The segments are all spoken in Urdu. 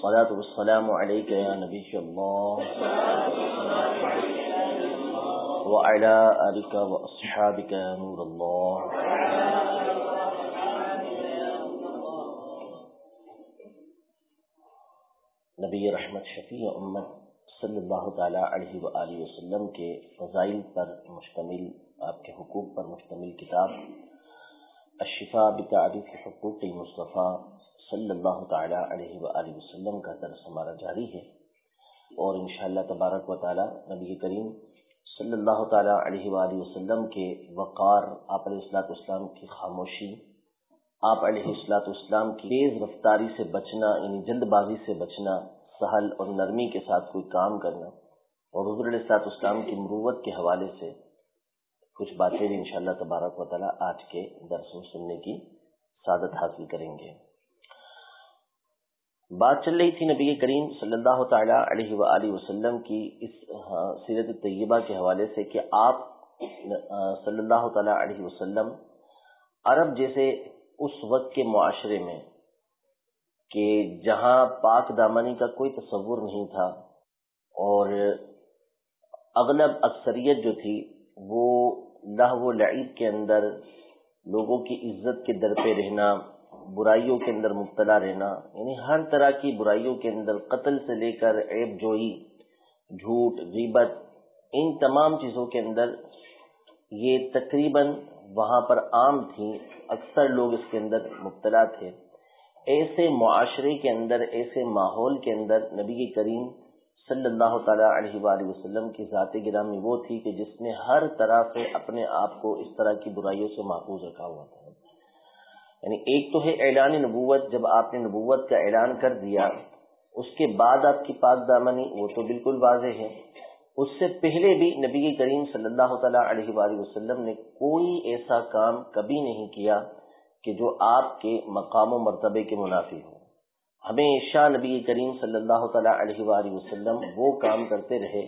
الصلاة والسلام عليك يا نبي الله. وعلى آلك وأصحابك يا نور الله. نبی رحمت شفیع امت صلی اللہ تعالیٰ علیہ وآلہ وسلم کے فضائل پر مشتمل، آپ کے حقوق پر مشتمل کتاب، الشفاء بتعریف حقوق المصطفیٰ صلی اللہ تعالیٰ علیہ وآلہ وسلم کا درس ہمارا جاری ہے۔ اور انشاءاللہ تبارک و تعالیٰ نبی کریم صلی اللہ تعالیٰ علیہ وآلہ وسلم کے وقار، آپ علیہ السلاۃ اسلام کی خاموشی، آپ علیہ السلاۃ اسلام کی تیز رفتاری سے بچنا یعنی جلد بازی سے بچنا، سہل اور نرمی کے ساتھ کوئی کام کرنا، اور حضور علیہ السلاط اسلام کی مروت کے حوالے سے کچھ باتیں بھی انشاءاللہ تبارک و تعالیٰ آج کے درس سننے کی سعادت حاصل کریں گے۔ بات چل رہی تھی نبی کریم صلی اللہ تعالیٰ علیہ وآلہ وسلم کی اس سیرت طیبہ کے حوالے سے کہ آپ صلی اللہ تعالیٰ علیہ وسلم عرب جیسے اس وقت کے معاشرے میں کہ جہاں پاک دامنی کا کوئی تصور نہیں تھا اور اغلب اکثریت جو تھی وہ لہو و لعیب کے اندر لوگوں کی عزت کے در پہ رہنا برائیوں کے اندر مبتلا رہنا یعنی ہر طرح کی برائیوں کے اندر قتل سے لے کر عیب جوئی، جھوٹ، غیبت، ان تمام چیزوں کے اندر یہ تقریباً وہاں پر عام تھیں اکثر لوگ اس کے اندر مبتلا تھے۔ ایسے معاشرے کے اندر، ایسے ماحول کے اندر نبی کریم صلی اللہ تعالیٰ علیہ وآلہ وسلم کی ذات گرامی وہ تھی کہ جس نے ہر طرح سے اپنے آپ کو اس طرح کی برائیوں سے محفوظ رکھا ہوا تھا۔ یعنی ایک تو ہے اعلان نبوت، جب آپ نے نبوت کا اعلان کر دیا، اس کے بعد آپ کی پاک دامنی، وہ تو بالکل واضح ہے۔ اس سے پہلے بھی نبی کریم صلی اللہ تعالیٰ علیہ وآلہ وسلم نے کوئی ایسا کام کبھی نہیں کیا کہ جو آپ کے مقام و مرتبے کے منافی ہو ہمیشہ نبی کریم صلی اللہ تعالیٰ علیہ وآلہ وسلم وہ کام کرتے رہے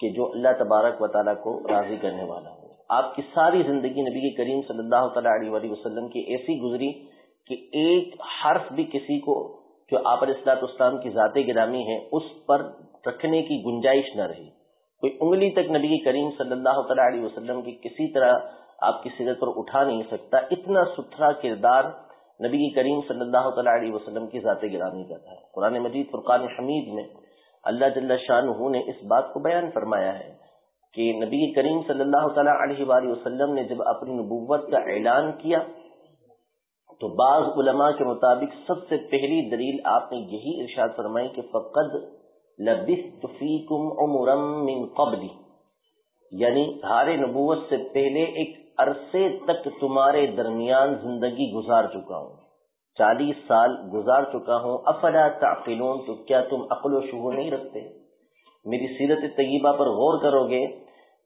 کہ جو اللہ تبارک و تعالیٰ کو راضی کرنے والا ہو۔ آپ کی ساری زندگی نبی کریم صلی اللہ تعالیٰ علیہ وسلم کی ایسی گزری کہ ایک حرف بھی کسی کو جو آپ علیہ السلاط اسلام کی ذات گرامی ہے، اس پر رکھنے کی گنجائش نہ رہی۔ کوئی انگلی تک نبی کریم صلی اللہ تعالیٰ علیہ وسلم کی کسی طرح آپ کی سیرت پر اٹھا نہیں سکتا، اتنا ستھرا کردار نبی کریم صلی اللہ تعالیٰ علیہ وسلم کی ذات گرامی کا تھا۔ قرآن مجید، فرقان حمید میں اللہ جل شاہ نے اس بات کو بیان فرمایا ہے۔ کہ نبی کریم صلی اللہ تعالیٰ علیہ وآلہ وسلم نے جب اپنی نبوت کا اعلان کیا، تو بعض علماء کے مطابق سب سے پہلی دلیل آپ نے یہی ارشاد فرمائی کہ فقد لبثت فیکم عمرم من قبلی یعنی ہارے نبوت سے پہلے ایک عرصے تک تمہارے درمیان زندگی گزار چکا ہوں، چالیس سال گزار چکا ہوں۔ افلا تعقلون، تو کیا تم عقل و شعور نہیں رکھتے؟ میری سیرت طیبہ پر غور کرو گے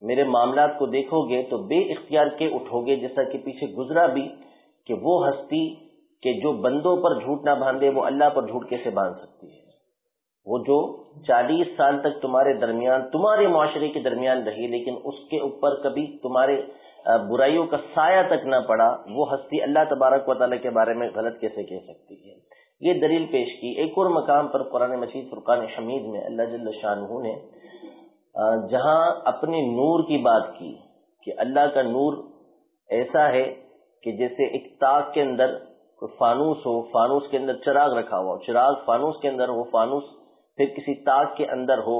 میرے معاملات کو دیکھو گے تو بے اختیار کے اٹھو گے جیسا کہ پیچھے گزرا بھی کہ وہ ہستی کہ جو بندوں پر جھوٹ نہ باندھے، وہ اللہ پر جھوٹ کیسے باندھ سکتی ہے؟ وہ جو چالیس سال تک تمہارے درمیان، تمہارے معاشرے کے درمیان رہی لیکن اس کے اوپر کبھی تمہارے برائیوں کا سایہ تک نہ پڑا، وہ ہستی اللہ تبارک و تعالیٰ کے بارے میں غلط کیسے کہہ سکتی ہے؟ یہ دلیل پیش کی۔ ایک اور مقام پر قرآن مجید فرقان حمید میں اللہ جل شاہ نے جہاں اپنے نور کی بات کی کہ اللہ کا نور ایسا ہے کہ جیسے ایک تاک کے اندر فانوس ہو، فانوس کے اندر چراغ رکھا ہوا ہو۔ چراغ فانوس کے اندر وہ فانوس پھر کسی تاک کے اندر ہو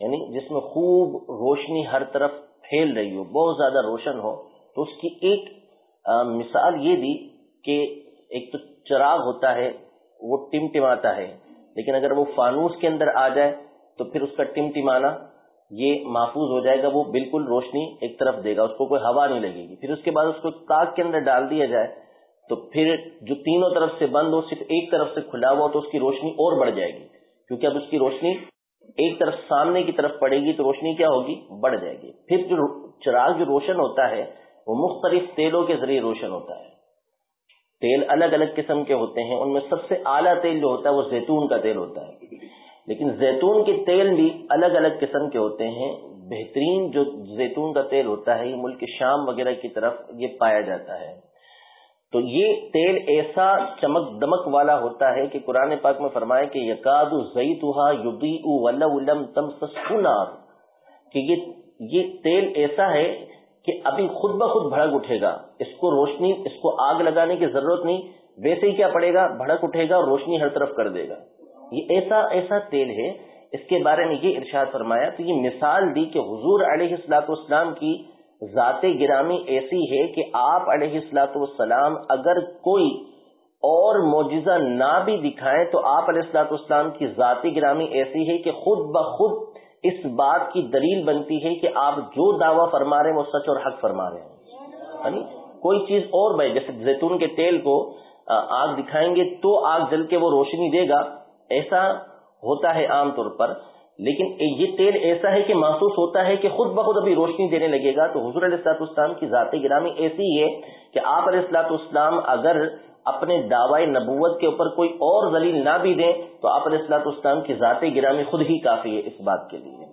یعنی جس میں خوب روشنی ہر طرف پھیل رہی ہو، بہت زیادہ روشن ہو۔ تو اس کی ایک مثال یہ دی کہ ایک تو چراغ ہوتا ہے وہ ٹم ٹماتا ہے۔ لیکن اگر وہ فانوس کے اندر آ جائے تو پھر اس کا ٹم ٹمانا یہ محفوظ ہو جائے گا، وہ بالکل روشنی ایک طرف دے گا، اس کو کوئی ہوا نہیں لگے گی۔ پھر اس کے بعد اس کو تاک کے اندر ڈال دیا جائے تو پھر جو تینوں طرف سے بند ہو، صرف ایک طرف سے کھلا ہوا تو اس کی روشنی اور بڑھ جائے گی۔ کیونکہ اب اس کی روشنی ایک طرف سامنے کی طرف پڑے گی تو روشنی کیا ہوگی؟ بڑھ جائے گی۔ پھر جو چراغ جو روشن ہوتا ہے، وہ مختلف تیلوں کے ذریعے روشن ہوتا ہے۔ تیل الگ الگ قسم کے ہوتے ہیں، ان میں سب سے اعلیٰ تیل جو ہوتا ہے وہ زیتون کا تیل ہوتا ہے۔ لیکن زیتون کے تیل بھی الگ الگ قسم کے ہوتے ہیں۔ بہترین جو زیتون کا تیل ہوتا ہے، یہ ملک شام وغیرہ کی طرف یہ پایا جاتا ہے۔ تو یہ تیل ایسا چمک دمک والا ہوتا ہے کہ قرآن پاک میں فرمائے کہ یقاد تم کہ یہ یہ تیل ایسا ہے کہ ابھی خود بخود بھڑک اٹھے گا۔ اس کو روشنی، اس کو آگ لگانے کی ضرورت نہیں، ویسے ہی کیا پڑے گا؟ بھڑک اٹھے گا اور روشنی ہر طرف کر دے گا۔ یہ ایسا ایسا تیل ہے۔ اس کے بارے میں یہ ارشاد فرمایا تو یہ مثال دی کہ حضور علیہ السلاط اسلام کی ذات گرامی ایسی ہے کہ آپ علیہ السلاۃ والسلام اگر کوئی اور معجزہ نہ بھی دکھائیں تو آپ علیہ السلاط اسلام کی ذاتی گرامی ایسی ہے کہ خود بخود اس بات کی دلیل بنتی ہے کہ آپ جو دعویٰ فرما رہے ہیں وہ سچ اور حق فرما رہے ہیں۔ یعنی کوئی چیز اور بھائی، جیسے زیتون کے تیل کو آگ دکھائیں گے تو آگ جل کے وہ روشنی دے گا۔ ایسا ہوتا ہے عام طور پر۔ لیکن یہ تیل ایسا ہے کہ محسوس ہوتا ہے کہ خود بخود ابھی روشنی دینے لگے گا۔ تو حضور علیہ السلاط اسلام کی ذات گرامی ایسی ہے کہ آپ علیہ السلاط اسلام اگر اپنے دعوی نبوت کے اوپر کوئی اور ذلیل نہ بھی دیں، تو آپ علیہ السلاط اسلام کی ذات گرامی خود ہی کافی ہے اس بات کے لیے۔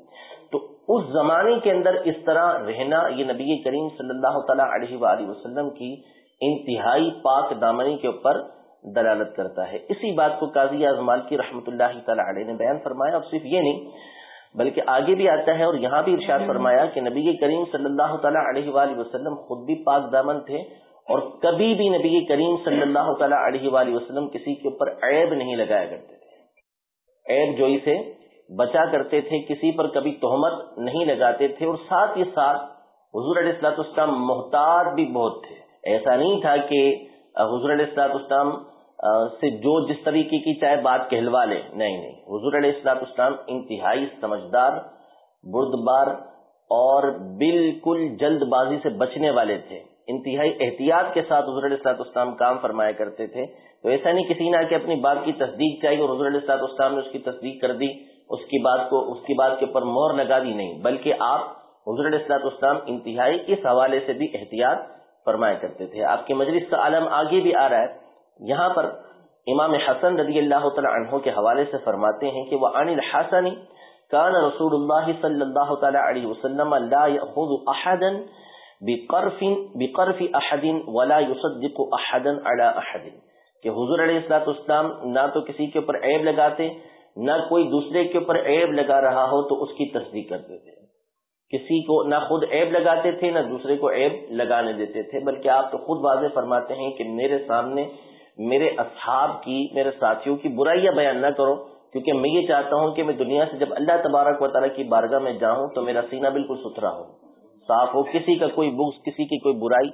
تو اس زمانے کے اندر اس طرح رہنا یہ نبی کریم صلی اللہ تعالی علیہ وآلہ وسلم کی انتہائی پاک دامنی کے اوپر دلالت کرتا ہے۔ اسی بات کو قاضی اعظمال کی رحمۃ اللہ تعالی علیہ نے بیان فرمایا اور صرف یہ نہیں، بلکہ آگے بھی آتا ہے اور یہاں بھی ارشاد فرمایا کہ نبی کریم صلی اللہ تعالیٰ علیہ وآلہ وسلم خود بھی پاک دامن تھے۔ اور کبھی بھی نبی کریم صلی اللہ تعالیٰ علیہ وآلہ وسلم کسی کے اوپر عیب نہیں لگایا کرتے تھے۔ عیب جوئی سے بچا کرتے تھے، کسی پر کبھی تہمت نہیں لگاتے تھے اور ساتھ ہی ساتھ حضور علیہ السلاط اسلام محتاط بھی بہت تھے۔ ایسا نہیں تھا کہ حضور علیہ السلاط اسلام سے جو جس طریقے کی چاہے بات کہلوا لے۔ نہیں نہیں۔ حضور علیہ السلاط اسلام انتہائی سمجھدار، بردبار اور بالکل جلد بازی سے بچنے والے تھے۔ انتہائی احتیاط کے ساتھ حضور علیہ السلاط اسلام کام فرمایا کرتے تھے، تو ایسا نہیں کسی نے کہ اپنی بات کی تصدیق چاہیے اور حضور علیہ السلاط اسلام نے اس کی تصدیق کر دی، اس کی بات کو، اس کی بات کے اوپر مور لگا دی نہیں، بلکہ آپ حضور علیہ السلاط اسلام انتہائی اس حوالے سے بھی احتیاط فرمایا کرتے تھے۔ آپ کے مجلس کا عالم آگے بھی آ رہا ہے، یہاں پر امام حسن رضی اللہ تعالی عنہ کے حوالے سے فرماتے ہیں کہ وہ عن الحسن كان رسول اللہ صلی اللہ تعالی علیہ وسلم لا يأخذ احدا بقرف بقرف احد ولا يصدق احدا على احد کہ حضور علیہ الصلوۃ والسلام نہ تو کسی کے اوپر عیب لگاتے، نہ کوئی دوسرے کے اوپر عیب لگا رہا ہو تو اس کی تصدیق کرتے تھے۔ کسی کو نہ خود عیب لگاتے تھے، نہ دوسرے کو عیب لگانے دیتے تھے، بلکہ آپ تو خود واضح فرماتے ہیں کہ میرے سامنے میرے اصحاب کی، میرے ساتھیوں کی برائیاں بیان نہ کرو، کیونکہ میں یہ چاہتا ہوں کہ میں دنیا سے جب اللہ تبارک و تعالیٰ کی بارگاہ میں جاؤں تو میرا سینہ بالکل ستھرا ہو۔ صاف ہو کسی کا کوئی بغض کسی کی کوئی برائی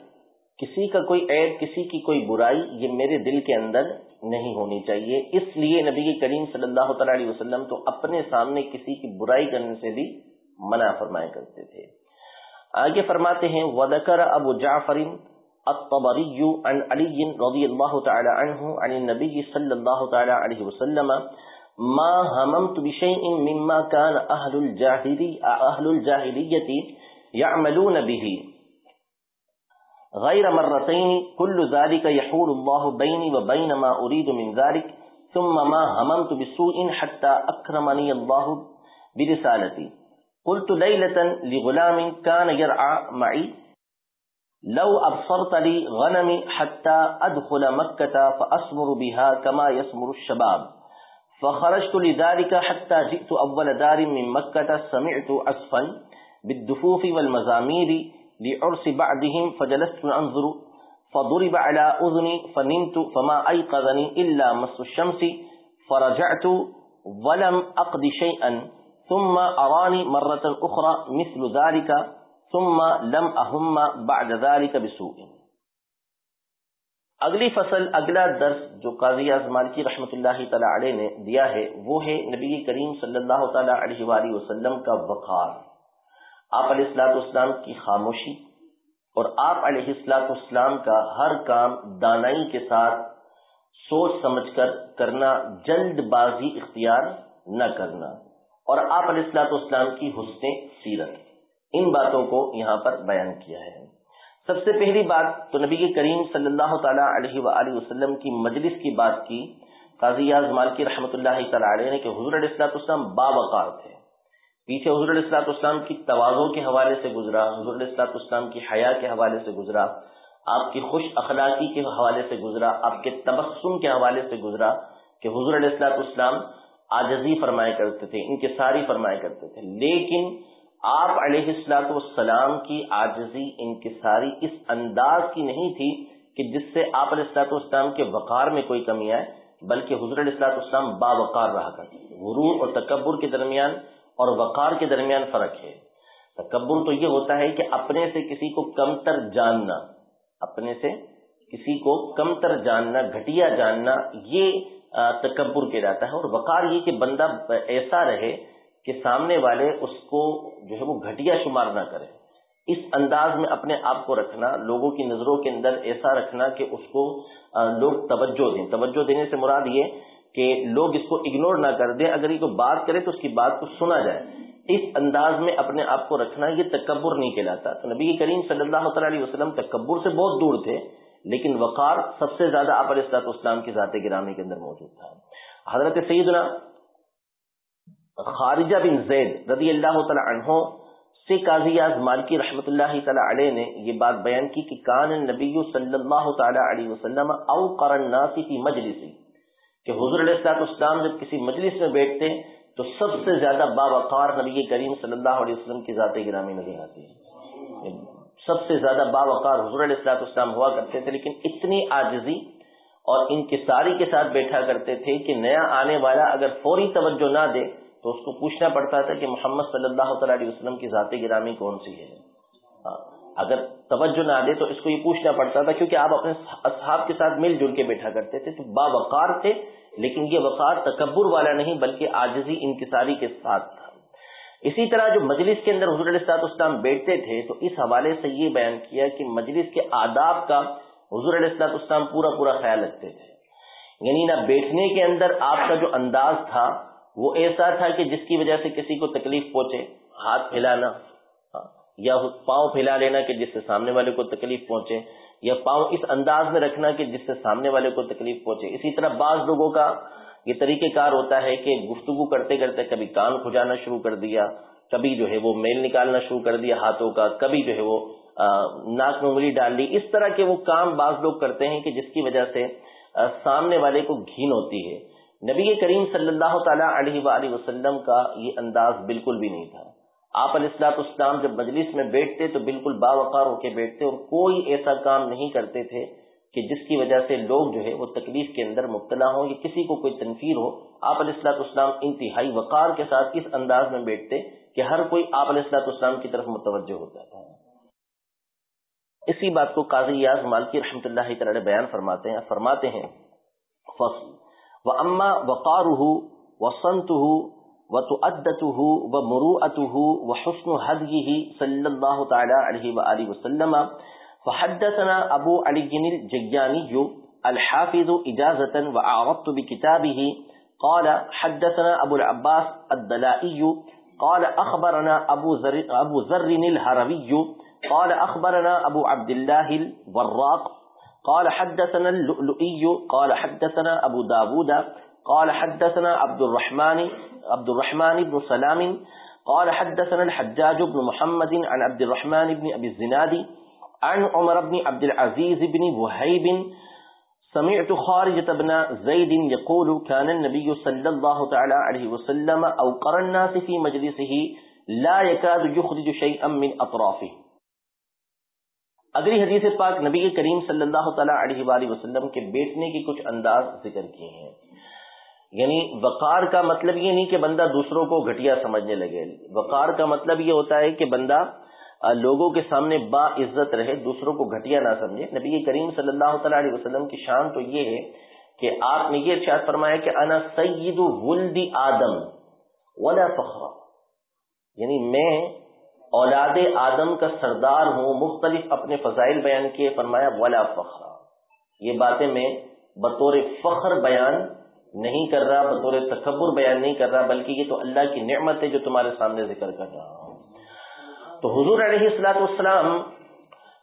کسی کا کوئی عیب کسی کی کوئی برائی یہ میرے دل کے اندر نہیں ہونی چاہیے۔ اس لیے نبی کریم صلی اللہ تعالی علیہ وسلم تو اپنے سامنے کسی کی برائی کرنے سے بھی منع فرمایا کرتے تھے۔ آگے فرماتے ہیں ودکر ابو جعفرین الطبري عن علي رضي الله تعالى عنه عن النبي صلى الله تعالى عليه وسلم ما هممت بشيء مما كان أهل الجاهلية, أهل الجاهلية يعملون به. غير مرتين كل ذلك يحول الله بيني وبين ما أريد من ذلك، ثم ما هممت بسوء حتى أكرمني الله برسالتي. قلت ليلة لغلام كان يرعى معي. لو ابصرت لي غنمي حتى ادخل مكة فاسمر بها كما يسمر الشباب. فخرجت لذلك حتى جئت اول دار من مكة، سمعت عصفا بالدفوف والمزامير لعرس بعدهم فجلست انظر فضرب على اذني فنمت فما ايقظني الا مس الشمس فرجعت ولم اقض شيئا ثم اراني مرة اخرى مثل ذلك ثم لم اہم بعد ذلك بسوء. اگلی فصل، اگلا درس جو قاضی اعظم کی رحمت اللہ تعالی علیہ نے دیا ہے، وہ ہے نبی کریم صلی اللہ تعالی علیہ وآلہ وسلم کا وقار۔ آپ علیہ السلاط اسلام کی خاموشی اور آپ علیہ السلاط اسلام کا ہر کام دانائی کے ساتھ سوچ سمجھ کر کرنا، جلد بازی اختیار نہ کرنا۔ اور آپ علیہ السلاط اسلام کی حسن سیرت، ان باتوں کو یہاں پر بیان کیا ہے۔ سب سے پہلی بات تو نبی کریم صلی اللہ تعالی علیہ وآلہ وسلم کی مجلس کی بات کی، قاضی مالکی رحمۃ اللہ تعالی نے کہ حضور علیہ السلاط اسلام باوقار تھے۔ پیچھے حضور علیہ السلاط اسلام کی توازوں کے حوالے سے گزرا، حضور علیہ السلاط اسلام کی حیا کے حوالے سے گزرا، آپ کی خوش اخلاقی کے حوالے سے گزرا، آپ کے تبسم کے حوالے سے گزرا کہ حضور علیہ السلاط اسلام آجزی فرمایا کرتے تھے ان کے ساری فرمایا کرتے تھے، لیکن آپ علیہ السلاط والسلام کی آجزی ان کی ساری اس انداز کی نہیں تھی کہ جس سے آپ علیہ السلاط والسلام کے وقار میں کوئی کمی آئے، بلکہ حضور علیہ السلاط اسلام باوقار رہا کرتے غرور اور تکبر کے درمیان اور وقار کے درمیان فرق ہے۔ تکبر تو یہ ہوتا ہے کہ اپنے سے کسی کو کم تر جاننا، اپنے سے کسی کو کم تر جاننا، گھٹیا جاننا، یہ تکبر کے جاتا ہے۔ اور وقار یہ کہ بندہ ایسا رہے کہ سامنے والے اس کو جو ہے وہ گھٹیا شمار نہ کرے۔ اس انداز میں اپنے آپ کو رکھنا، لوگوں کی نظروں کے اندر ایسا رکھنا کہ اس کو لوگ توجہ دیں۔ توجہ دینے سے مراد یہ کہ لوگ اس کو اگنور نہ کر دیں، اگر یہ کوئی بات کرے تو اس کی بات کو سنا جائے۔ اس انداز میں اپنے آپ کو رکھنا یہ تکبر نہیں کہلاتا۔ تو نبی کریم صلی اللہ تعالی علیہ وسلم تکبر سے بہت دور تھے، لیکن وقار سب سے زیادہ آپ علیہ السلاط اسلام کی ذات گرامی کے اندر موجود تھا۔ حضرت سیدنا خارجہ بن زید رضی اللہ تعالی عنہ سے قاضی مالکی رحمۃ اللہ تعالی علیہ نے یہ بات بیان کی کہ کان نبی صلی اللہ تعالی علیہ وسلم او قرن فی مجلسی۔ کہ حضور علیہ السلاط اسلام جب کسی مجلس میں بیٹھتے تو سب سے زیادہ باوقار نبی کریم صلی اللہ علیہ وسلم کی ذات گرامی نظر آتی ہے۔ سب سے زیادہ باوقار حضور علیہ السلاط اسلام ہوا کرتے تھے لیکن اتنی آجزی اور ان کی ساری کے ساتھ بیٹھا کرتے تھے کہ نیا آنے والا اگر فوری توجہ نہ دے تو اس کو پوچھنا پڑتا تھا کہ محمد صلی اللہ تعالی علیہ وسلم کی ذات گرامی کون سی ہے۔ ہاں، اگر توجہ نہ دے تو اس کو یہ پوچھنا پڑتا تھا، کیونکہ آپ اپنے اصحاب کے ساتھ مل جل کے بیٹھا کرتے تھے، تو باوقار تھے، لیکن یہ وقار تکبر والا نہیں، بلکہ آجزی انکساری کے ساتھ تھا۔ اسی طرح جو مجلس کے اندر حضور علیہ اسلام بیٹھتے تھے، تو اس حوالے سے یہ بیان کیا کہ مجلس کے آداب کا حضور علیہ السلاط اسلام پورا پورا خیال رکھتے تھے۔ یعنی نہ بیٹھنے کے اندر آپ کا جو انداز تھا، وہ ایسا تھا کہ جس کی وجہ سے کسی کو تکلیف پہنچے، ہاتھ پھیلانا یا پاؤں پھیلا لینا کہ جس سے سامنے والے کو تکلیف پہنچے، یا پاؤں اس انداز میں رکھنا کہ جس سے سامنے والے کو تکلیف پہنچے۔ اسی طرح بعض لوگوں کا یہ طریقہ کار ہوتا ہے کہ گفتگو کرتے کرتے کبھی کان کھجانا شروع کر دیا، کبھی جو ہے وہ میل نکالنا شروع کر دیا ہاتھوں کا، کبھی جو ہے وہ ناک میں انگلی ڈال لی۔ اس طرح کے وہ کام بعض لوگ کرتے ہیں کہ جس کی وجہ سے سامنے والے کو گھین ہوتی ہے۔ نبی کریم صلی اللہ تعالی علیہ وآلہ وسلم کا یہ انداز بالکل بھی نہیں تھا۔ آپ علیہ السلاط اسلام جب مجلس میں بیٹھتے تو بالکل باوقار ہو کے بیٹھتے اور کوئی ایسا کام نہیں کرتے تھے کہ جس کی وجہ سے لوگ جو ہے وہ تکلیف کے اندر مبتلا ہوں یا کسی کو کوئی تنفیر ہو، آپ علیہ السلاط اسلام انتہائی وقار کے ساتھ اس انداز میں بیٹھتے کہ ہر کوئی آپ علیہ السلاط اسلام کی طرف متوجہ ہوتا تھا اسی بات کو قاضی یاز مالکی رحمۃ اللہ تعالی بیان فرماتے ہیں فرماتے ہیں، فصل و اما وقار وسنت وتؤدته ومروءته وحسن هديه صلى الله تعالى عليه وآله وسلم. فحدثنا أبو علي الجياني الحافظ إجازة وأعرضت بكتابه. قال حدثنا أبو العباس الدلائي. قال أخبرنا أبو ذر, أبو ذر الهروي. قال أخبرنا أبو عبد الله الوراق. قال حدثنا اللؤلؤي. قال حدثنا أبو داود. قال حدثنا عبد الرحمن عبد الرحمن بن سلام، قال حدثنا الحجاج بن محمد عن عبد الرحمن بن أبي الزناد عن عمر بن عبد العزيز بن وهيب. سمعت خارجة بن زيد يقول كان النبي صلى الله تعالى عليه وسلم أوقر الناس في مجلسه، لا يكاد يخرج شيئا من أطرافه. اگلی حدیث پاک نبی کریم صلی اللہ تعالی علیہ وآلہ وسلم کے بیٹھنے کی کچھ انداز ذکر کیے ہیں۔ یعنی وقار کا مطلب یہ نہیں کہ بندہ دوسروں کو گھٹیا سمجھنے لگے۔ وقار کا مطلب یہ ہوتا ہے کہ بندہ لوگوں کے سامنے با عزت رہے، دوسروں کو گھٹیا نہ سمجھے۔ نبی کریم صلی اللہ تعالی علیہ وسلم کی شان تو یہ ہے کہ آپ نے یہ ارشاد فرمایا کہ انا سید ولد آدم ولا فخر۔ یعنی میں اولاد آدم کا سردار ہوں، مختلف اپنے فضائل بیان کیے، فرمایا ولا فخر۔ یہ باتیں میں بطور فخر بیان نہیں کر رہا، بطور تکبر بیان نہیں کر رہا، بلکہ یہ تو اللہ کی نعمت ہے جو تمہارے سامنے ذکر کر رہا ہوں۔ تو حضور علیہ السلاط والسلام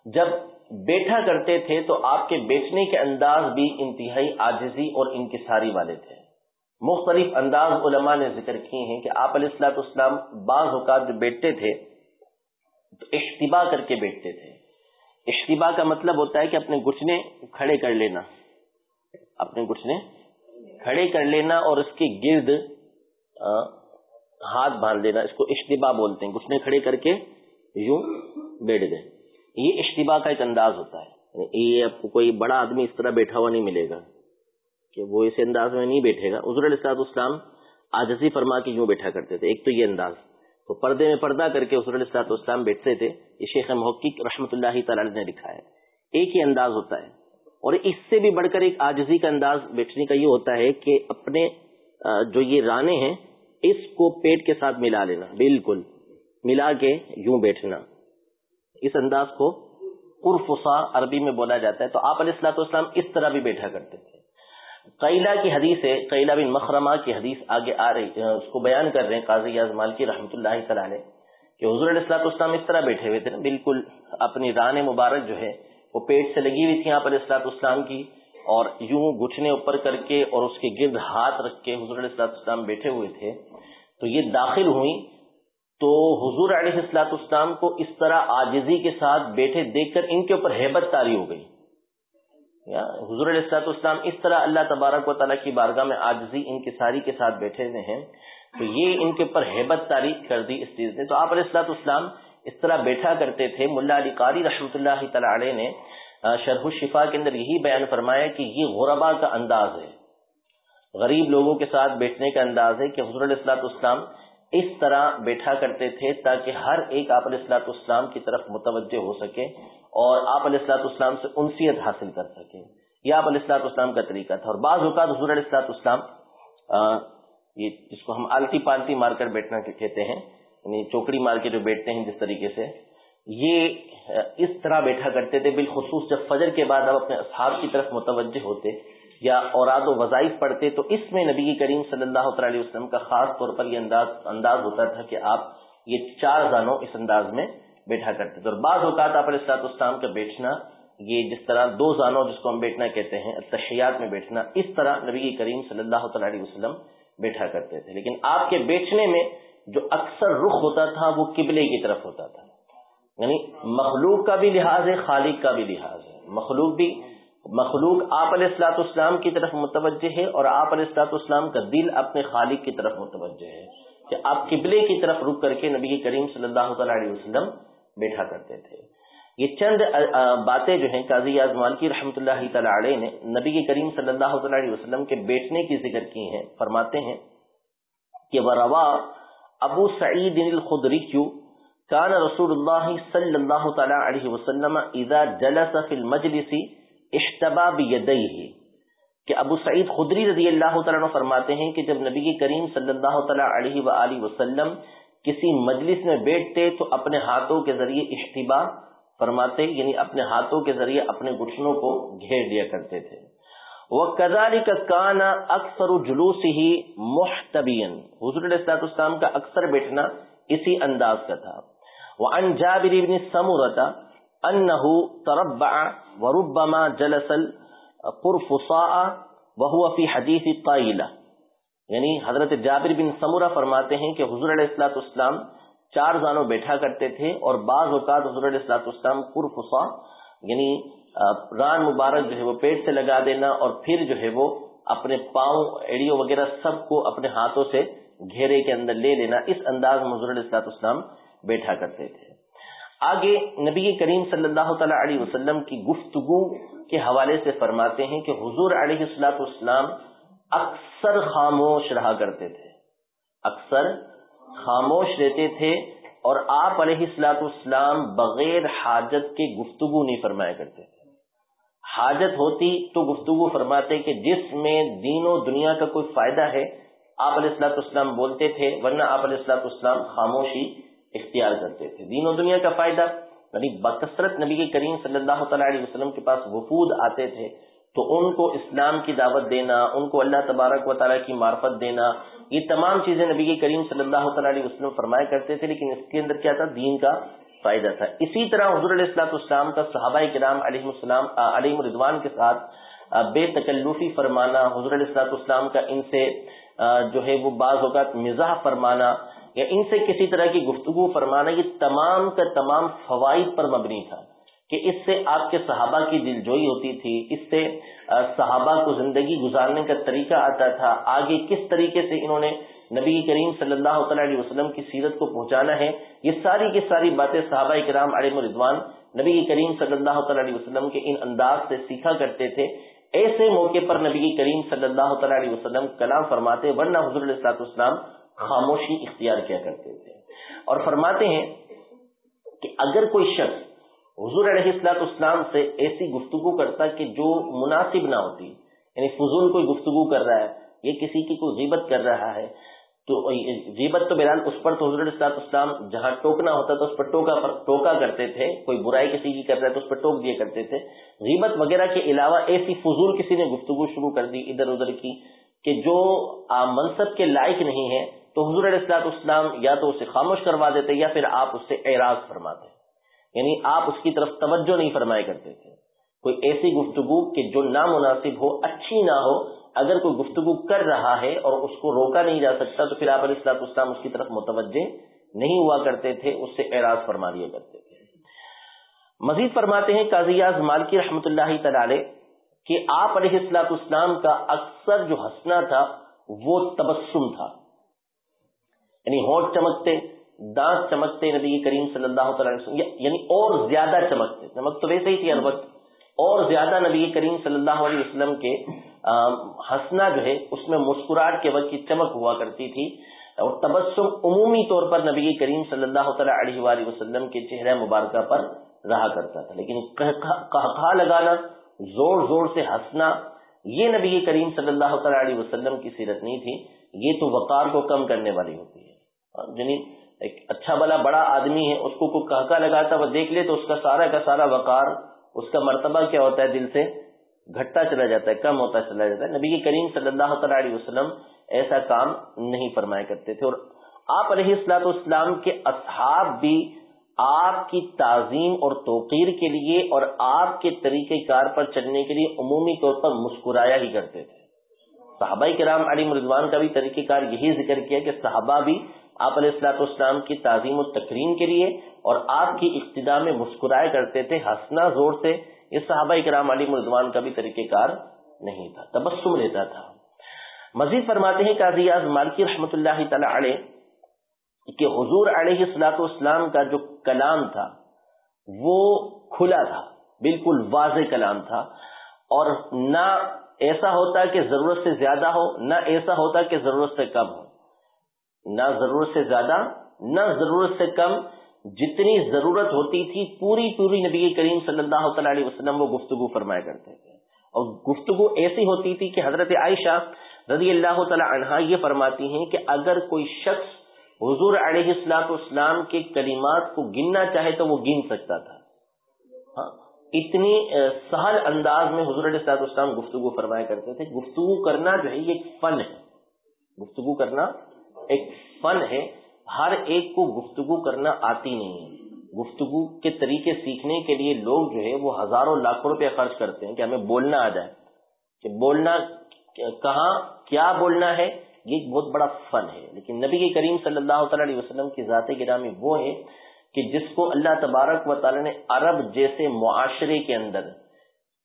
جب بیٹھا کرتے تھے تو آپ کے بیچنے کے انداز بھی انتہائی آجزی اور انکساری والے تھے۔ مختلف انداز علماء نے ذکر کیے ہیں کہ آپ علیہ السلاط اسلام بعض اوقات جو بیٹھتے تھے تو اشتبا کر کے بیٹھتے تھے۔ اشتبا کا مطلب ہوتا ہے کہ اپنے گھٹنے کھڑے کر لینا۔ اپنے گھٹنے کھڑے کر لینا اور اس کے گرد ہاتھ باندھ لینا، اس کو اشتبا بولتے ہیں۔ گھٹنے کھڑے کر کے یوں بیٹھ گئے۔ یہ اشتبا کا ایک انداز ہوتا ہے۔ یعنی یہ آپ کو کوئی بڑا آدمی اس طرح بیٹھا ہوا نہیں ملے گا کہ وہ اس انداز میں نہیں بیٹھے گا۔ علیہ السلاط اسلام آجزی فرما کے یوں بیٹھا کرتے تھے۔ ایک تو یہ انداز۔ تو پردے میں پردہ کر کے حضور السلاط اسلام بیٹھتے تھے۔ یہ شیخ محقق رحمۃ اللہ تعالی نے لکھا ہے۔ ایک ہی انداز ہوتا ہے۔ اور اس سے بھی بڑھ کر ایک آجزی کا انداز بیٹھنے کا یہ ہوتا ہے کہ اپنے جو یہ رانے ہیں، اس کو پیٹ کے ساتھ ملا لینا، بالکل، ملا کے یوں بیٹھنا۔ اس انداز کو قرفسا عربی میں بولا جاتا ہے، تو آپ علیہ السلاط والسلام اس طرح بھی بیٹھا کرتے تھے۔ قیلا کی حدیث ہے قیلا بن مخرمہ کی حدیث آگے آ رہی اس کو بیان کر رہے ہیں قاضی اعظمال کی رحمۃ اللہ تعالی کہ حضور علیہ السلاط اسلام اس طرح بیٹھے ہوئے تھے نا، بالکل، اپنی ران مبارک جو ہے وہ پیٹ سے لگی ہوئی تھی آپ علیہ السلاط اسلام کی، اور یوں گھٹنے اوپر کر کے اور اس کے گرد ہاتھ رکھ کے حضور علیہ السلاط اسلام بیٹھے ہوئے تھے۔ تو یہ داخل ہوئی تو حضور علیہ السلاط اسلام کو اس طرح آجزی کے ساتھ بیٹھے دیکھ کر ان کے اوپر ہیبت تاری ہو گئی۔ یا حضور علیہ السلاط اسلام اس طرح اللہ تبارک و تعالیٰ کی بارگاہ میں آجزی ان کی ساری کے ساتھ بیٹھے ہوئے ہیں۔ تو یہ ان کے اوپر ہیبت تاری کر دی اس چیز نے۔ تو آپ علیہ السلاط اسلام اس طرح بیٹھا کرتے تھے، ملا علی قاری رحمۃ اللہ تعالی نے شرح الشفا کے اندر یہی بیان فرمایا کہ یہ غربا کا انداز ہے۔ غریب لوگوں کے ساتھ بیٹھنے کا انداز ہے کہ حضور علیہ السلاط اسلام اس طرح بیٹھا کرتے تھے تاکہ ہر ایک آپ علیہ السلاط اسلام کی طرف متوجہ ہو سکے اور آپ علیہ السلاط اسلام سے انسیت حاصل کر سکے۔ یہ آپ علیہ السلاط اسلام کا طریقہ تھا۔ اور بعض اوقات حضور علیہ السلاط اسلام یہ جس کو ہم آلتی پالتی مار کر بیٹھنا کہتے ہیں یعنی چوکڑی مار کے جو بیٹھتے ہیں جس طریقے سے، یہ اس طرح بیٹھا کرتے تھے، بالخصوص جب فجر کے بعد آپ اپنے اصحاب کی طرف متوجہ ہوتے یا اوراد و وظائف پڑھتے، تو اس میں نبی کریم صلی اللہ تعالی وسلم کا خاص طور پر یہ انداز انداز ہوتا تھا کہ آپ یہ چار زانوں اس انداز میں بیٹھا کرتے تھے۔ اور بعض اوقات آپ علیہ السلاط اسلام کا بیٹھنا، یہ جس طرح دو زانوں جس کو ہم بیٹھنا کہتے ہیں تشیات میں بیٹھنا، اس طرح نبی کریم صلی اللہ تعالی علیہ وسلم بیٹھا کرتے تھے۔ لیکن آپ کے بیٹھنے میں جو اکثر رخ ہوتا تھا وہ قبلے کی طرف ہوتا تھا۔ یعنی مخلوق کا بھی لحاظ ہے، خالق کا بھی لحاظ ہے۔ مخلوق بھی، مخلوق آپ علیہ السلاط اسلام کی طرف متوجہ ہے اور آپ علیہ السلاط اسلام کا دل اپنے خالق کی طرف متوجہ ہے۔ کہ آپ قبلے کی طرف رک کر کے نبی کریم صلی اللہ تعالی علیہ وسلم بیٹھا کرتے تھے۔ یہ چند باتیں جو ہیں، قاضی اعظمان کی رحمۃ اللہ تعالی علیہ نے نبی کریم صلی اللہ علیہ وسلم کے بیٹھنے کی ذکر کی ہیں، فرماتے ہیں کہ وہ روا ابو سعید الخدری کان رسول اللہ صلی اللہ تعالی علیہ وسلم اذا جلس فی المجلس اشتبا بیدیہ۔ کہ ابو سعید خدری رضی اللہ تعالیٰ فرماتے ہیں کہ جب نبی کریم صلی اللہ تعالی علیہ وآلہ وسلم کسی مجلس میں بیٹھتے تو اپنے ہاتھوں کے ذریعے اشتبا فرماتے یعنی اپنے ہاتھوں کے ذریعے اپنے گھٹنوں کو گھیر دیا کرتے تھے۔ وہ کزاری کا کانا اکثر جلوس ہی محتبین۔ حضور علیہ السلام کا اکثر بیٹھنا اسی انداز کا تھا۔ وہ ان جابر بن سمورتا انه تربع وربما جلس القرفصاء وهو في حديث قائله یعنی حضرت جابر بن سمورہ فرماتے ہیں کہ حضور علیہ السلاۃ اسلام چار زانوں بیٹھا کرتے تھے اور بعض اوقات حضور علیہ السلاط اسلام قرفا یعنی ران مبارک جو ہے وہ پیٹ سے لگا دینا اور پھر جو ہے وہ اپنے پاؤں، ایڑیوں وغیرہ سب کو اپنے ہاتھوں سے گھیرے کے اندر لے لینا۔ اس انداز میں حضور علیہ السلاط اسلام بیٹھا کرتے تھے۔ آگے نبی کریم صلی اللہ تعالی علیہ وسلم کی گفتگو کے حوالے سے فرماتے ہیں کہ حضور علیہ السلاط اسلام اکثر خاموش رہا کرتے تھے۔ اکثر خاموش رہتے تھے اور آپ علیہ السلاط اسلام بغیر حاجت کے گفتگو نہیں فرمایا کرتے تھے۔ حاجت ہوتی تو گفتگو فرماتے کہ جس میں دین و دنیا کا کوئی فائدہ ہے، آپ علیہ السلاط اسلام بولتے تھے، ورنہ آپ علیہ السلاط اسلام خاموشی اختیار کرتے تھے۔ دین و دنیا کا فائدہ یعنی بکثرت نبی کریم صلی اللہ تعالی علیہ وسلم کے پاس وفود آتے تھے، تو ان کو اسلام کی دعوت دینا، ان کو اللہ تبارک و تعالیٰ کی معرفت دینا، یہ تمام چیزیں نبی کریم صلی اللہ تعالیٰ علیہ وسلم فرمایا کرتے تھے، لیکن اس کے اندر کیا تھا؟ دین کا فائدہ تھا۔ اسی طرح حضور علیہ السلاۃ اسلام کا صحابہ کرام علیہ السلام علیہ رضوان کے ساتھ بے تکلفی فرمانا، حضور علیہ السلاط اسلام کا ان سے جو ہے وہ بعض اوقات مزاح فرمانا یا ان سے کسی طرح کی گفتگو فرمانا، یہ تمام کا تمام فوائد پر مبنی تھا۔ کہ اس سے آپ کے صحابہ کی دل جوئی ہوتی تھی، اس سے صحابہ کو زندگی گزارنے کا طریقہ آتا تھا۔ آگے کس طریقے سے انہوں نے نبی کریم صلی اللہ تعالی علیہ وسلم کی سیرت کو پہنچانا ہے، یہ ساری کی ساری باتیں صحابہ کرام علیہ رضوان نبی کریم صلی اللہ تعالی علیہ وسلم کے ان انداز سے سیکھا کرتے تھے۔ ایسے موقع پر نبی کریم صلی اللہ تعالی علیہ وسلم کلام فرماتے، ورنہ حضور علیہ اسلام خاموشی اختیار کیا کرتے تھے۔ اور فرماتے ہیں کہ اگر کوئی شخص حضور علیہ السلاط اسلام سے ایسی گفتگو کرتا کہ جو مناسب نہ ہوتی یعنی فضول کوئی گفتگو کر رہا ہے یہ کسی کی کوئی غیبت کر رہا ہے، تو غیبت تو بہرحال اس پر تو حضور السلاط اسلام جہاں ٹوکنا ہوتا تو اس پر ٹوکا پر ٹوکا کرتے تھے، کوئی برائی کسی کی کر رہا ہے تو اس پر ٹوک دیا کرتے تھے۔ غیبت وغیرہ کے علاوہ ایسی فضول کسی نے گفتگو شروع کر دی ادھر ادھر کی کہ جو منصب کے لائق نہیں ہے، تو حضور علیہ السلاط اسلام یا تو اسے خاموش کروا دیتے یا پھر آپ اس سے اعراض فرماتے۔ یعنی آپ اس کی طرف توجہ نہیں فرمائے کرتے تھے۔ کوئی ایسی گفتگو کہ جو نامناسب ہو، اچھی نہ ہو، اگر کوئی گفتگو کر رہا ہے اور اس کو روکا نہیں جا سکتا تو پھر آپ علیہ السلاط اسلام اس کی طرف متوجہ نہیں ہوا کرتے تھے، اس سے اعراض فرما دیا کرتے تھے۔ مزید فرماتے ہیں قاضیاز مالکی رحمۃ اللہ تعالی کہ آپ علیہ السلاط اسلام کا اکثر جو ہنسنا تھا، وہ تبسم تھا۔ یعنی ہوٹ چمکتے دانت چمکتے نبی کریم صلی اللہ تعالی وسلم یعنی اور زیادہ چمکتے چمک تو ویسے ہی تھی ہر وقت۔ اور زیادہ نبی کریم صلی اللہ علیہ وسلم کے ہنسنا جو ہے، اس میں مسکراہٹ کے وقت کی چمک ہوا کرتی تھی۔ اور تبسم عمومی طور پر نبی کریم صلی اللہ تعالی علیہ وآلہ وسلم کے چہرہ مبارکہ پر رہا کرتا تھا۔ لیکن کہا لگانا، زور زور سے ہنسنا، یہ نبی کریم صلی اللہ تعالی علیہ وسلم کی سیرت نہیں تھی۔ یہ تو وقار کو کم کرنے والی ہوتی ہے۔ یعنی ایک اچھا بلا بڑا آدمی ہے، اس کو کوئی کہکا لگاتا وہ دیکھ لے تو اس کا سارا کا سارا وقار، اس کا مرتبہ کیا ہوتا ہے دل سے؟ گھٹتا چلا جاتا ہے، کم ہوتا چلا جاتا ہے۔ نبی کریم صلی اللہ تعالی علیہ وسلم ایسا کام نہیں فرمایا کرتے تھے۔ اور آپ علیہ السلاط اسلام کے اصحاب بھی آپ کی تعظیم اور توقیر کے لیے اور آپ کے طریقہ کار پر چلنے کے لیے عمومی طور پر مسکرایا ہی کرتے تھے۔ صحابہ کرام علی مرضوان کا بھی طریقہ کار یہی ذکر کیا کہ صحابہ بھی آپ علیہ السلاط اسلام کی تعظیم و تقریم کے لیے اور آپ کی ابتدا میں مسکرائے کرتے تھے، ہنسنا زور سے، یہ صحابہ کرام علی مردوان کا بھی طریقہ کار نہیں تھا، تبسم رہتا تھا۔ مزید فرماتے ہیں قاضی مالکی رحمۃ اللہ تعالی علیہ کہ حضور علیہ السلاط اسلام کا جو کلام تھا، وہ کھلا تھا، بالکل واضح کلام تھا اور نہ ایسا ہوتا کہ ضرورت سے زیادہ ہو، نہ ایسا ہوتا کہ ضرورت سے کم ہو۔ نہ ضرورت سے زیادہ، نہ ضرورت سے کم، جتنی ضرورت ہوتی تھی پوری پوری نبی کریم صلی اللہ تعالی علیہ وسلم وہ گفتگو فرمایا کرتے تھے۔ اور گفتگو ایسی ہوتی تھی کہ حضرت عائشہ رضی اللہ تعالی عنہا یہ فرماتی ہیں کہ اگر کوئی شخص حضور علیہ السلاط اسلام کے کلمات کو گننا چاہے تو وہ گن سکتا تھا۔ ہاں اتنی سہل انداز میں حضور علیہ السلاط اسلام گفتگو فرمایا کرتے تھے۔ گفتگو کرنا جو ہے یہ ایک فن ہے۔ گفتگو کرنا ایک فن ہے، ہر ایک کو گفتگو کرنا آتی نہیں ہے۔ گفتگو کے طریقے سیکھنے کے لیے لوگ جو ہے، وہ ہزاروں لاکھوں روپے خرچ کرتے ہیں کہ ہمیں بولنا آ جائے۔ کہ بولنا کہاں، کیا بولنا ہے، یہ ایک بہت بڑا فن ہے۔ لیکن نبی کریم صلی اللہ تعالی علیہ وسلم کی ذات گرامی وہ ہے کہ جس کو اللہ تبارک و تعالی نے عرب جیسے معاشرے کے اندر،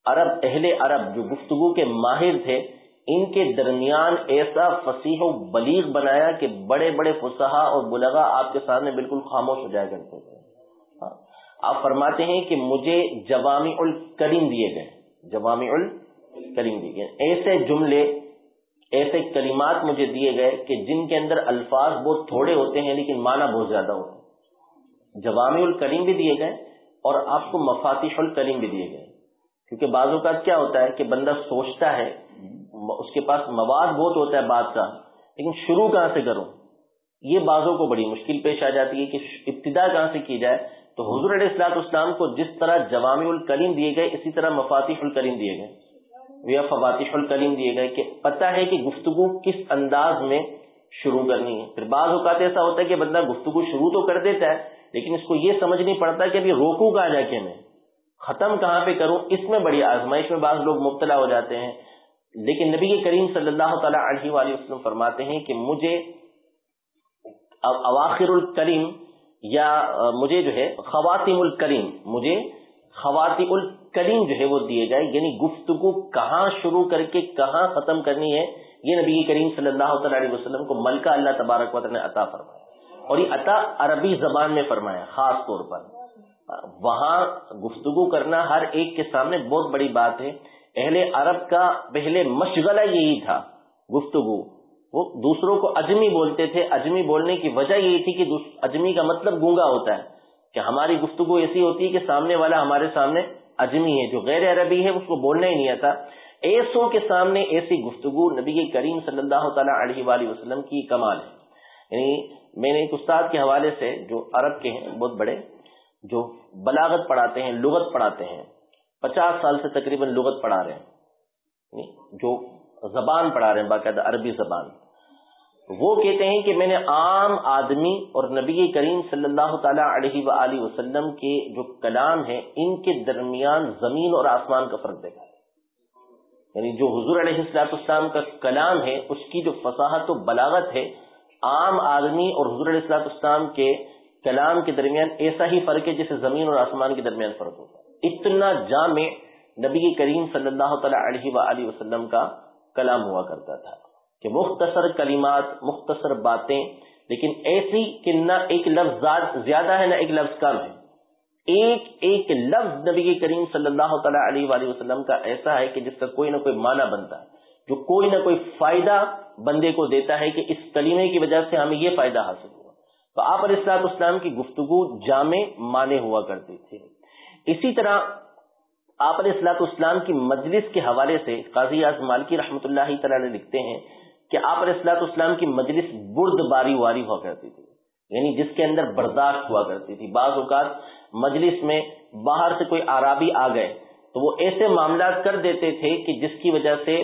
عرب اہل عرب جو گفتگو کے ماہر تھے ان کے درمیان ایسا فصیح و بلیغ بنایا کہ بڑے بڑے فسحا اور بلغا آپ کے سامنے بالکل خاموش ہو جایا کرتے تھے آپ فرماتے ہیں کہ مجھے جوامی الکریم دیے گئے۔ جوامی الکریم دیے گئے۔ ایسے جملے، ایسے کلمات مجھے دیے گئے کہ جن کے اندر الفاظ بہت تھوڑے ہوتے ہیں لیکن معنی بہت زیادہ ہوتے ہیں۔ جوامی الکریم بھی دیے گئے اور آپ کو مفاتیح الکریم بھی دیے گئے۔ کیونکہ بعضوں کا کیا ہوتا ہے کہ بندہ سوچتا ہے اس کے پاس مواد بہت ہوتا ہے بات کا، لیکن شروع کہاں سے کروں؟ یہ بازوں کو بڑی مشکل پیش آ جاتی ہے کہ ابتدا کہاں سے کی جائے؟ تو حضور علیہ السلاط اسلام کو جس طرح جوامی الکریم دیے گئے، اسی طرح مفاتیح الکریم دیے گئے۔ یا فواتح الکریم دیے گئے کہ پتہ ہے کہ گفتگو کس انداز میں شروع کرنی ہے۔ پھر بعض اوقات ایسا ہوتا ہے کہ بندہ گفتگو شروع تو کر دیتا ہے، لیکن اس کو یہ سمجھ نہیں پڑتا کہ ابھی روکوں کہاں جا کے میں، ختم کہاں پہ کروں؟ اس میں بڑی آزمائش میں بعض لوگ مبتلا ہو جاتے ہیں۔ لیکن نبی کریم صلی اللہ تعالیٰ علیہ وآلہ وسلم فرماتے ہیں کہ مجھے اواخر الکریم یا مجھے جو ہے خواتین الکریم، مجھے خواتین الکریم جو ہے وہ دیے جائے یعنی گفتگو کہاں شروع کر کے کہاں ختم کرنی ہے، یہ نبی کریم صلی اللہ تعالی علیہ وسلم کو ملکہ اللہ تبارک وطن نے عطا فرمایا۔ اور یہ عطا عربی زبان میں فرمایا، خاص طور پر۔ وہاں گفتگو کرنا ہر ایک کے سامنے بہت بڑی بات ہے۔ اہل عرب کا پہلے مشغلہ یہی تھا، گفتگو۔ وہ دوسروں کو اجمی بولتے تھے۔ اجمی بولنے کی وجہ یہی تھی کہ اجمی کا مطلب گونگا ہوتا ہے۔ کہ ہماری گفتگو ایسی ہوتی ہے کہ سامنے والا ہمارے سامنے اجمی ہے۔ جو غیر عربی ہے، اس کو بولنا ہی نہیں آتا۔ ایسوں کے سامنے ایسی گفتگو نبی کریم صلی اللہ تعالیٰ علیہ وآلہ وسلم کی کمال ہے۔ یعنی میں نے ایک استاد کے حوالے سے جو عرب کے ہیں، بہت بڑے، جو بلاغت پڑھاتے ہیں، لغت پڑھاتے ہیں پچاس سال سے تقریباً لغت پڑھا رہے ہیں۔ یعنی جو زبان پڑھا رہے ہیں، باقاعدہ عربی زبان۔ وہ کہتے ہیں کہ میں نے عام آدمی اور نبی کریم صلی اللہ تعالی علیہ وآلہ وسلم کے جو کلام ہیں، ان کے درمیان زمین اور آسمان کا فرق دیکھا۔ یعنی جو حضور علیہ السلاط اسلام کا کلام ہے، اس کی جو فصاحت و بلاغت ہے، عام آدمی اور حضور علیہ السلاط اسلام کے کلام کے درمیان ایسا ہی فرق ہے جیسے زمین اور آسمان کے درمیان فرق ہوتا ہے۔ اتنا جامع نبی کریم صلی اللہ تعالی علیہ وآلہ وسلم کا کلام ہوا کرتا تھا کہ مختصر کلمات، مختصر باتیں، لیکن ایسی کہ نہ ایک لفظ زیادہ ہے نہ ایک لفظ کم ہے۔ ایک ایک لفظ نبی کریم صلی اللہ تعالی علیہ وآلہ وسلم کا ایسا ہے کہ جس کا کوئی نہ کوئی معنی بنتا ہے۔ جو کوئی نہ کوئی فائدہ بندے کو دیتا ہے کہ اس کلیمے کی وجہ سے ہمیں یہ فائدہ حاصل ہوا۔ تو آپ علیہ السلاط اسلام کی گفتگو جامع مانے ہوا کرتے تھے اسی طرح آپ علیہ السلاط اسلام کی مجلس کے حوالے سے قاضی اعظم مالکی رحمۃ اللہ تعالی لکھتے ہیں کہ آپ علیہ السلاط اسلام کی مجلس برد باری واری ہوا کرتی تھی یعنی جس کے اندر برداشت ہوا کرتی تھی۔ بعض اوقات مجلس میں باہر سے کوئی آرابی آ گئے تو وہ ایسے معاملات کر دیتے تھے کہ جس کی وجہ سے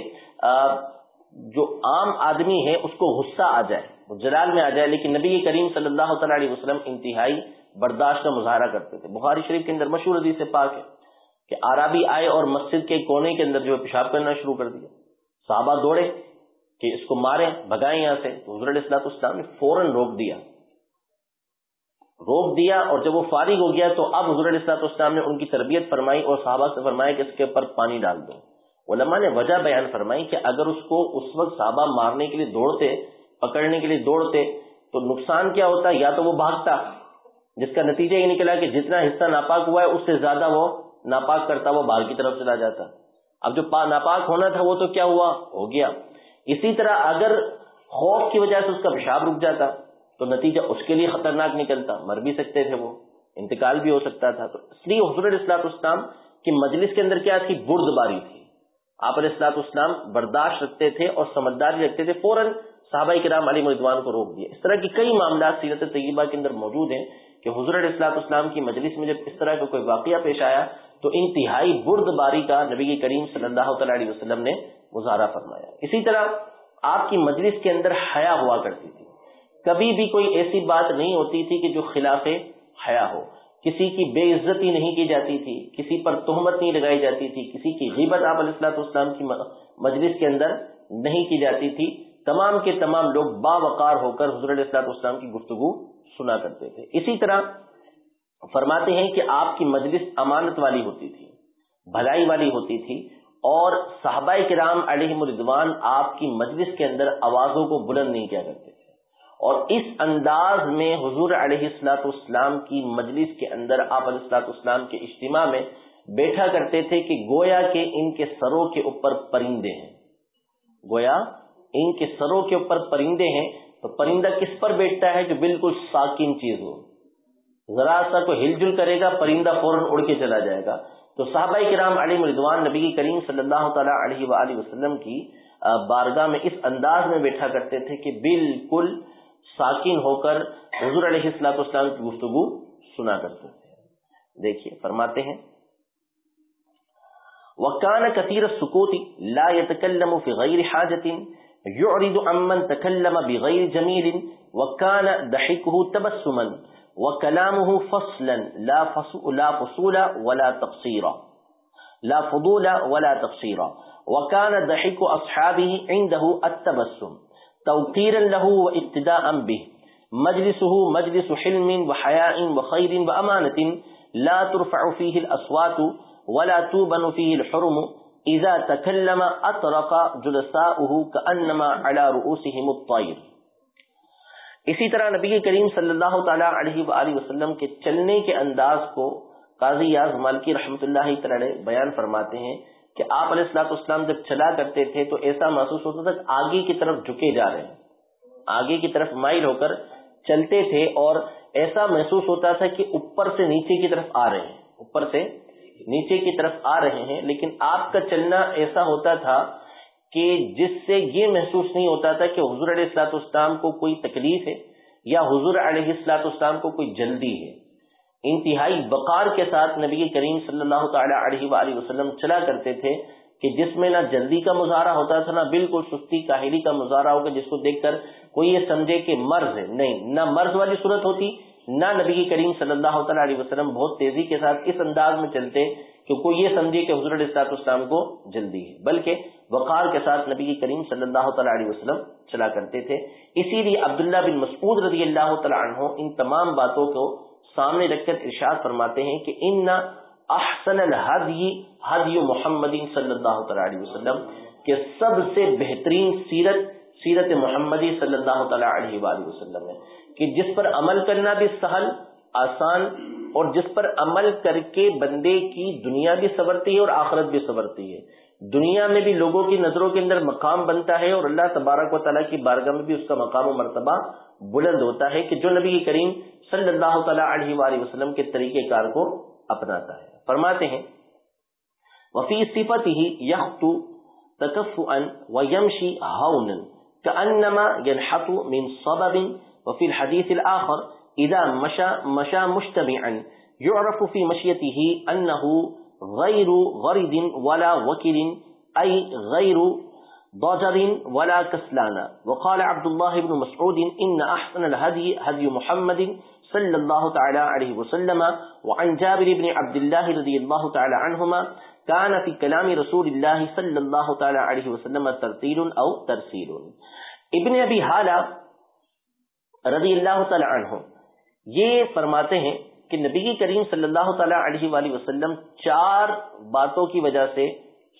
جو عام آدمی ہے، اس کو غصہ آ جائے، وہ جلال میں آ جائے۔ لیکن نبی کریم صلی اللہ تعالی علیہ وسلم انتہائی برداشت کا مظاہرہ کرتے تھے۔ بخاری شریف کے اندر مشہور حدیث سے پاک ہے کہ آرابی آئے اور مسجد کے کونے کے اندر جو پیشاب کرنا شروع کر دیا۔ صحابہ دوڑے کہ اس کو مارے بگائیں یہاں سے۔ تو حضرت السلاط اسلام نے فوراً روک دیا۔ روک دیا اور جب وہ فارغ ہو گیا تو اب حضرت السلاط اسلام نے ان کی تربیت فرمائی اور صحابہ سے فرمایا کہ اس کے اوپر پانی ڈال دو۔ علماء نے وجہ بیان فرمائی کہ اگر اس کو اس وقت صحابہ مارنے کے لیے دوڑتے، پکڑنے کے لیے دوڑتے تو نقصان کیا ہوتا؟ یا تو وہ بھاگتا۔ جس کا نتیجہ یہ نکلا کہ جتنا حصہ ناپاک ہوا ہے، اس سے زیادہ وہ ناپاک کرتا وہ باہر کی طرف چلا جاتا۔ اب جو ناپاک ہونا تھا، وہ تو کیا ہوا؟ ہو گیا۔ اسی طرح اگر خوف کی وجہ سے اس کا پیشاب رک جاتا، تو نتیجہ اس کے لیے خطرناک نکلتا۔ مر بھی سکتے تھے وہ۔ انتقال بھی ہو سکتا تھا۔ تو اس لیے حضرت اسلاط اسلام کی مجلس کے اندر کیا تھی؟ برد باری تھی۔ آپ علیہ السلاط اسلام برداشت رکھتے تھے اور سمجھداری رکھتے تھے، فوراً صحابہ کرام علی مردوان کو روک دیا۔ اس طرح کی کئی معاملات سیرت طیبہ کے اندر موجود ہیں۔ کہ حضرت اسلاط اسلام کی مجلس میں جب اس طرح کا کوئی واقعہ پیش آیا تو انتہائی برد باری کا نبی کریم صلی اللہ تعالی علیہ وسلم نے مظاہرہ فرمایا۔ اسی طرح آپ کی مجلس کے اندر حیا ہوا کرتی تھی۔ کبھی بھی کوئی ایسی بات نہیں ہوتی تھی کہ جو خلاف حیا ہو۔ کسی کی بے عزتی نہیں کی جاتی تھی، کسی پر تہمت نہیں لگائی جاتی تھی، کسی کی غیبت آپ علیہ السلاط اسلام کی مجلس کے اندر نہیں کی جاتی تھی۔ تمام کے تمام لوگ باوقار ہو کر حضرت السلاط اسلام کی گفتگو سنا کرتے تھے۔ اسی طرح فرماتے ہیں کہ آپ کی مجلس امانت والی ہوتی تھی، بھلائی والی ہوتی تھی، اور صحابہ کرام علیہ مردوان آپ کی مجلس کے اندر آوازوں کو بلند نہیں کیا کرتے تھے۔ اور اس انداز میں حضور علیہ السلاط اسلام کی مجلس کے اندر آپ علیہ السلاط اسلام کے اجتماع میں بیٹھا کرتے تھے کہ گویا کے ان کے سروں کے اوپر پرندے ہیں۔ گویا ان کے سروں کے اوپر پرندے ہیں تو پرندہ کس پر بیٹھتا ہے جو بالکل ساکن چیز ہو؟ ذرا سا کو ہل جل کرے گا، پرندہ فوراً اڑ کے چلا جائے گا۔ تو صحابہ کرام علی مردوان نبی کریم صلی اللہ تعالی علیہ وآلہ وسلم کی بارگاہ میں اس انداز میں بیٹھا کرتے تھے کہ بالکل ساکن ہو کر حضور علیہ السلاط اسلام کی گفتگو سنا کرتے تھے۔ دیکھیے، فرماتے ہیں، وكان كثير السكوت لا يتكلم في غير حاجة يعرض عمن تكلم بغير جميل وكان ضحكه تبسما وكلامه فصلا لا فصول لا فصول ولا تقصيرا لا فضول ولا تقصيرا وكان ضحك أصحابه عنده التبسم. توقيرا له واقتداء به. مجلسه مجلس حلم وحياء وخير وأمانة لا ترفع فيه الأصوات ولا توبن فيه الحرم اذا تكلم اطرق جلساؤه كانما على رؤوسهم الطير اسی طرح نبی کریم صلی اللہ تعالی علیہ وآلہ وسلم کے چلنے کے انداز کو قاضی یاز مالکی رحمۃ اللہ تعالی بیان فرماتے ہیں کہ آپ علیہ السلاط اسلام جب چلا کرتے تھے تو ایسا محسوس ہوتا تھا کہ آگے کی طرف جھکے جا رہے ہیں۔ آگے کی طرف مائل ہو کر چلتے تھے اور ایسا محسوس ہوتا تھا کہ اوپر سے نیچے کی طرف آ رہے ہیں۔ اوپر سے نیچے کی طرف آ رہے ہیں، لیکن آپ کا چلنا ایسا ہوتا تھا کہ جس سے یہ محسوس نہیں ہوتا تھا کہ حضور علیہ السلاط اسلام کو کوئی تکلیف ہے یا حضور علیہ السلاط اسلام کو کوئی جلدی ہے۔ انتہائی بقار کے ساتھ نبی کریم صلی اللہ تعالی علیہ وآلہ وسلم چلا کرتے تھے کہ جس میں نہ جلدی کا مظاہرہ ہوتا تھا، نہ بالکل سستی کاہلی کا مظاہرہ ہوگا جس کو دیکھ کر کوئی یہ سمجھے کہ مرض ہے۔ نہیں، نہ مرض والی صورت ہوتی نہ نبی کریم صلی اللہ تعالیٰ علیہ وسلم بہت تیزی کے ساتھ اس انداز میں چلتے کہ کوئی یہ سمجھے کہ حضرت السلاط اسلام کو جلدی ہے، بلکہ وقار کے ساتھ نبی کریم صلی اللہ تعالیٰ علیہ وسلم چلا کرتے تھے۔ اسی لیے عبداللہ بن مسعود رضی اللہ تعالیٰ عنہ ان تمام باتوں کو سامنے رکھ کر ارشاد فرماتے ہیں کہ ان احسن الحدی حدی محمد صلی اللہ تعالیٰ علیہ وسلم، کہ سب سے بہترین سیرت سیرت محمدی صلی اللہ تعالیٰ علیہ وآلہ وسلم ہے کہ جس پر عمل کرنا بھی سہل، آسان، اور جس پر عمل کر کے بندے کی دنیا بھی سورتی ہے اور آخرت بھی سورتی ہے۔ دنیا میں بھی لوگوں کی نظروں کے اندر مقام بنتا ہے اور اللہ تبارک و تعالیٰ کی بارگاہ میں بھی اس کا مقام و مرتبہ بلند ہوتا ہے کہ جو نبی کریم صلی اللہ تعالیٰ علیہ وآلہ وسلم کے طریقہ کار کو اپناتا ہے۔ فرماتے ہیں وفی صفت ہی یخ تکف و یمشی ہاؤن كأنما ينحط من صبب وفي الحديث الآخر إذا مشى, مشى مجتمعا. يعرف في مشيته أنه غير غرد ولا وكل أي غير ضجر ولا كسلان. وقال عبد الله بن مسعود إن أحسن الهدي هدي محمد صلى الله تعالى عليه وسلم وعن جابر بن عبد الله رضي الله تعالى عنهما كان في كلام رسول الله صلى الله تعالى عليه وسلم ترتيل أو ترسيل. ابن ابي حالة رضی اللہ تعالی عنہ یہ فرماتے ہیں کہ نبی کریم صلی اللہ تعالی علیہ وآلہ وسلم چار باتوں کی وجہ سے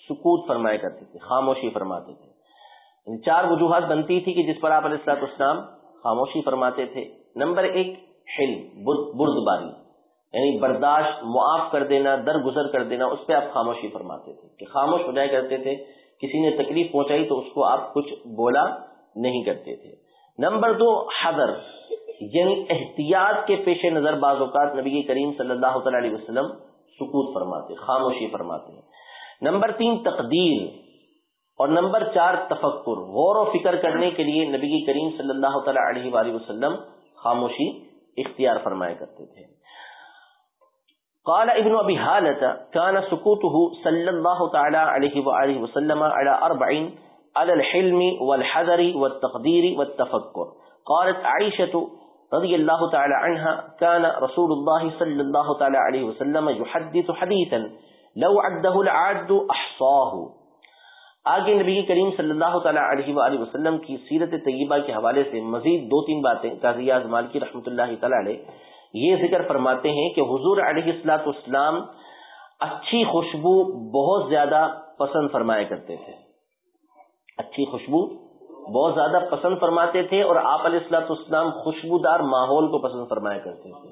سکوت فرمایا کرتے تھے، خاموشی فرماتے تھے۔ یعنی چار وجوہات بنتی تھی کہ جس پر آپ علیہ السلاط اسلام خاموشی فرماتے تھے۔ نمبر ایک، حلم برد باری۔ یعنی برداشت معاف کر دینا، درگزر کر دینا، اس پہ آپ خاموشی فرماتے تھے کہ خاموش ہو جایا کرتے تھے، کسی نے تکلیف پہنچائی تو اس کو آپ کچھ بولا نہیں کرتے تھے۔ نمبر دو حضر یعنی احتیاط کے پیش نظر بعض اوقات نبی کریم صلی اللہ تعالی علیہ وسلم سکوت فرماتے، خاموشی فرماتے ہیں۔ نمبر تین، تقدیر، اور نمبر چار، تفکر، غور و فکر کرنے کے لیے نبی کریم صلی اللہ تعالی علیہ وآلہ وسلم خاموشی اختیار فرمایا کرتے تھے۔ قال ابن ابي حالة كان سكوته صلى الله تعالى عليه وآله وسلم على أربعين على الحلم والحذر والتقدير والتفكر قالت عائشة رضي الله تعالى عنها كان رسول الله صلى الله تعالى عليه وسلم يحدث حديثا لو عده العاد احصاه آگے نبی کریم صلی اللہ تعالی علیہ وآلہ وسلم کی سیرت طیبہ کے حوالے سے مزید دو تین باتیں قاضی اعظم مالکی رحمۃ اللہ تعالی علیہ یہ ذکر فرماتے ہیں کہ حضور علیہ الصلوۃ والسلام اچھی خوشبو بہت زیادہ پسند فرمایا کرتے تھے۔ اچھی خوشبو بہت زیادہ پسند فرماتے تھے اور آپ علیہ السلاط اسلام خوشبودار ماحول کو پسند فرمایا کرتے تھے۔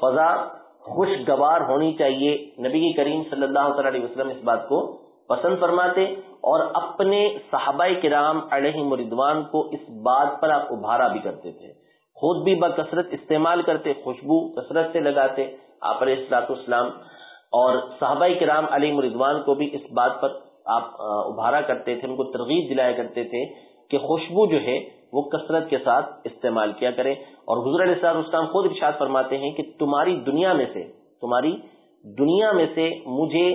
فضا خوشگوار ہونی چاہیے۔ نبی کریم صلی اللہ تعالی علیہ وسلم اس بات کو پسند فرماتے اور اپنے صحابہ کرام علیہ مردوان کو اس بات پر آپ ابھارا بھی کرتے تھے۔ خود بھی بکثرت استعمال کرتے، خوشبو کثرت سے لگاتے آپ علیہ السلاط اسلام اور صحابہ کرام علیہ مردوان کو بھی اس بات پر آپ ابھارا کرتے تھے، ان کو ترغیب دلایا کرتے تھے کہ خوشبو جو ہے وہ کثرت کے ساتھ استعمال کیا کرے اور حضور علیہ السلام اسلام خود ارشاد فرماتے ہیں کہ تمہاری دنیا میں سے، تمہاری دنیا میں سے مجھے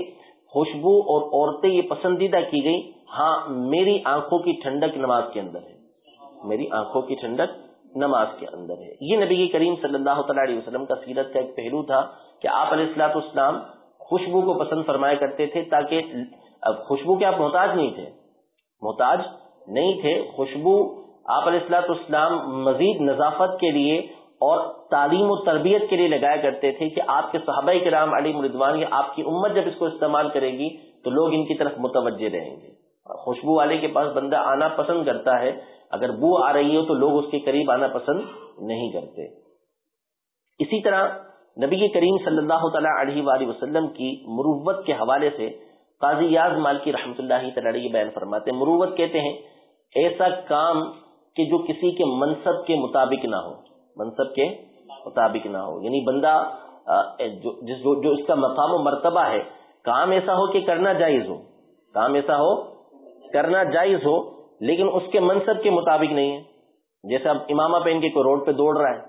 خوشبو اور عورتیں یہ پسندیدہ کی گئی ہاں میری آنکھوں کی ٹھنڈک نماز کے اندر ہے۔ میری آنکھوں کی ٹھنڈک نماز کے اندر ہے۔ یہ نبی کریم صلی اللہ تعالی علیہ وسلم کا سیرت کا ایک پہلو تھا کہ آپ علیہ السلاط اسلام خوشبو کو پسند فرمایا کرتے تھے تاکہ خوشبو کے آپ محتاج نہیں تھے۔ محتاج نہیں تھے، خوشبو آپ علیہ السلاط اسلام مزید نظافت کے لیے اور تعلیم و تربیت کے لیے لگایا کرتے تھے کہ آپ کے صحابہ کرام علی مردوان یا آپ کی امت جب اس کو استعمال کرے گی تو لوگ ان کی طرف متوجہ رہیں گے۔ خوشبو والے کے پاس بندہ آنا پسند کرتا ہے اگر بو آ رہی ہو تو لوگ اس کے قریب آنا پسند نہیں کرتے۔ اسی طرح نبی کریم صلی اللہ تعالی علیہ وآلہ وسلم کی مروت کے حوالے سے قاضی یاز مالکی رحمۃ اللہ تعالی بیان فرماتے ہیں۔ مروت کہتے ہیں ایسا کام کہ جو کسی کے منصب کے مطابق نہ ہو۔ منصب کے مطابق نہ ہو۔ یعنی بندہ جو, جو, جو اس کا مقام و مرتبہ ہے کام ایسا ہو کہ کرنا جائز ہو۔ کام ایسا ہو کرنا جائز ہو، لیکن اس کے منصب کے مطابق نہیں ہے۔ جیسے اب امامہ پہن کے کوئی روڈ پہ دوڑ رہا ہے،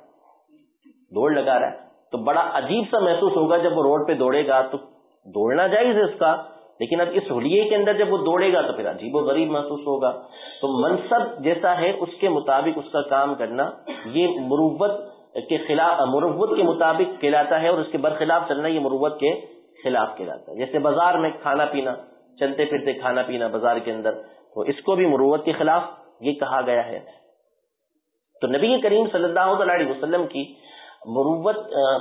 دوڑ لگا رہا ہے، تو بڑا عجیب سا محسوس ہوگا جب وہ روڈ پہ دوڑے گا۔ تو دوڑنا جائز ہے اس کا، لیکن اب اس ہولیے کے اندر جب وہ دوڑے گا تو پھر عجیب و غریب محسوس ہوگا۔ تو منصب جیسا ہے، اس کے مطابق اس کا کام کرنا، یہ مروت کے خلاف، مروت کے مطابق کہلاتا ہے اور اس کے برخلاف چلنا، یہ مروت کے خلاف کہلاتا ہے۔ جیسے بازار میں کھانا پینا چلتے پھرتے کھانا پینا بازار کے اندر۔ تو اس کو بھی مروت کے خلاف یہ کہا گیا ہے۔ تو نبی کریم صلی اللہ علیہ وسلم کی مروت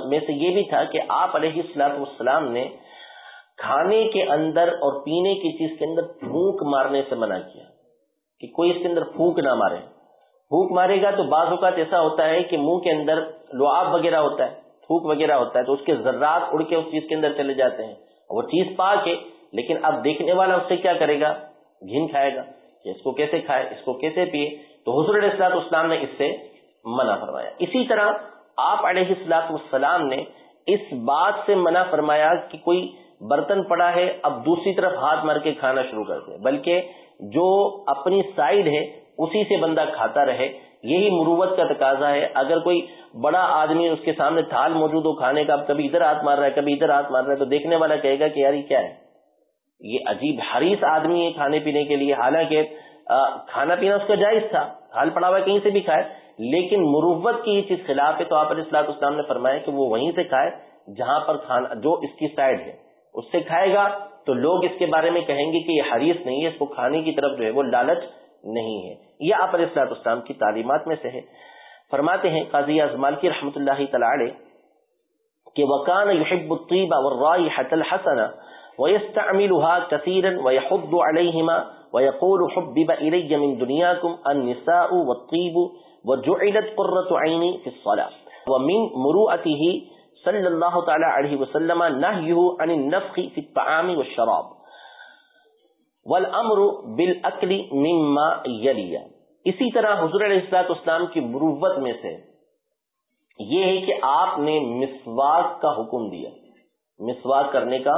میں سے یہ بھی تھا کہ آپ علیہ السلاط والسلام نے کھانے کے اندر اور پینے کی چیز کے اندر پھونک مارنے سے منع کیا کہ کوئی اس کے اندر پھونک نہ مارے۔ پھونک مارے گا تو بعض اوقات ایسا ہوتا ہے کہ منہ کے اندر لعاب وغیرہ ہوتا ہے، پھونک وغیرہ ہوتا ہے تو اس کے ذرات اڑ کے اس چیز کے اندر چلے جاتے ہیں۔ وہ چیز پا کے لیکن اب دیکھنے والا اس سے کیا کرے گا؟ گھن کھائے گا کہ اس کو کیسے کھائے، اس کو کیسے پیے؟ تو حضور علیہ السلاط اسلام نے اس سے منع فرمایا۔ اسی طرح آپ علیہ السلاط والسلام نے اس بات سے منع فرمایا کہ کوئی برتن پڑا ہے، اب دوسری طرف ہاتھ مار کے کھانا شروع کر دے۔ بلکہ جو اپنی سائڈ ہے، اسی سے بندہ کھاتا رہے۔ یہی مروت کا تقاضا ہے۔ اگر کوئی بڑا آدمی اس کے سامنے تھال موجود ہو کھانے کا کبھی ادھر ہاتھ مار رہا ہے، کبھی ادھر ہاتھ مار رہا ہے، تو دیکھنے والا کہے گا کہ یار یہ کیا ہے؟ یہ عجیب حریص آدمی ہے کھانے پینے کے لیے، حالانکہ کھانا پینا اس کا جائز تھا تھال پڑا ہوا کہیں سے بھی کھائے، لیکن مروت کی یہ چیز خلاف ہے تو آپ علیہ السلاط اسلام نے فرمایا کہ وہ وہیں سے کھائے جہاں پر کھانا، جو اس کی سائڈ ہے۔ اس سے کھائے گا تو لوگ اس کے بارے میں کہیں گے کہ یہ حریص نہیں ہے، اس کو کھانے کی طرف جو ہے وہ لالچ نہیں ہے۔ یہ آپ علیہ السلاط اسلام کی تعلیمات میں سے ہے۔ فرماتے ہیں قاضی ازمال کی رحمۃ اللہ تعالی کہ وکان یحب الطیب والرائحة الحسنة ويستعملها كثيرا ويحض عليهما ويقول حبب إلي من دنياكم النساء والطيب وجعلت قرة عيني في الصلاة ومن مروءته صلی اللہ تعالی علیہ وسلم نهيه عن النفخ في الطعام والشراب والامر بالاكل مما يلي اسی طرح حضور علیہ الصلوۃ والسلام کی مروت میں سے یہ ہے کہ آپ نے مسواک کا حکم دیا۔ مسواک کرنے کا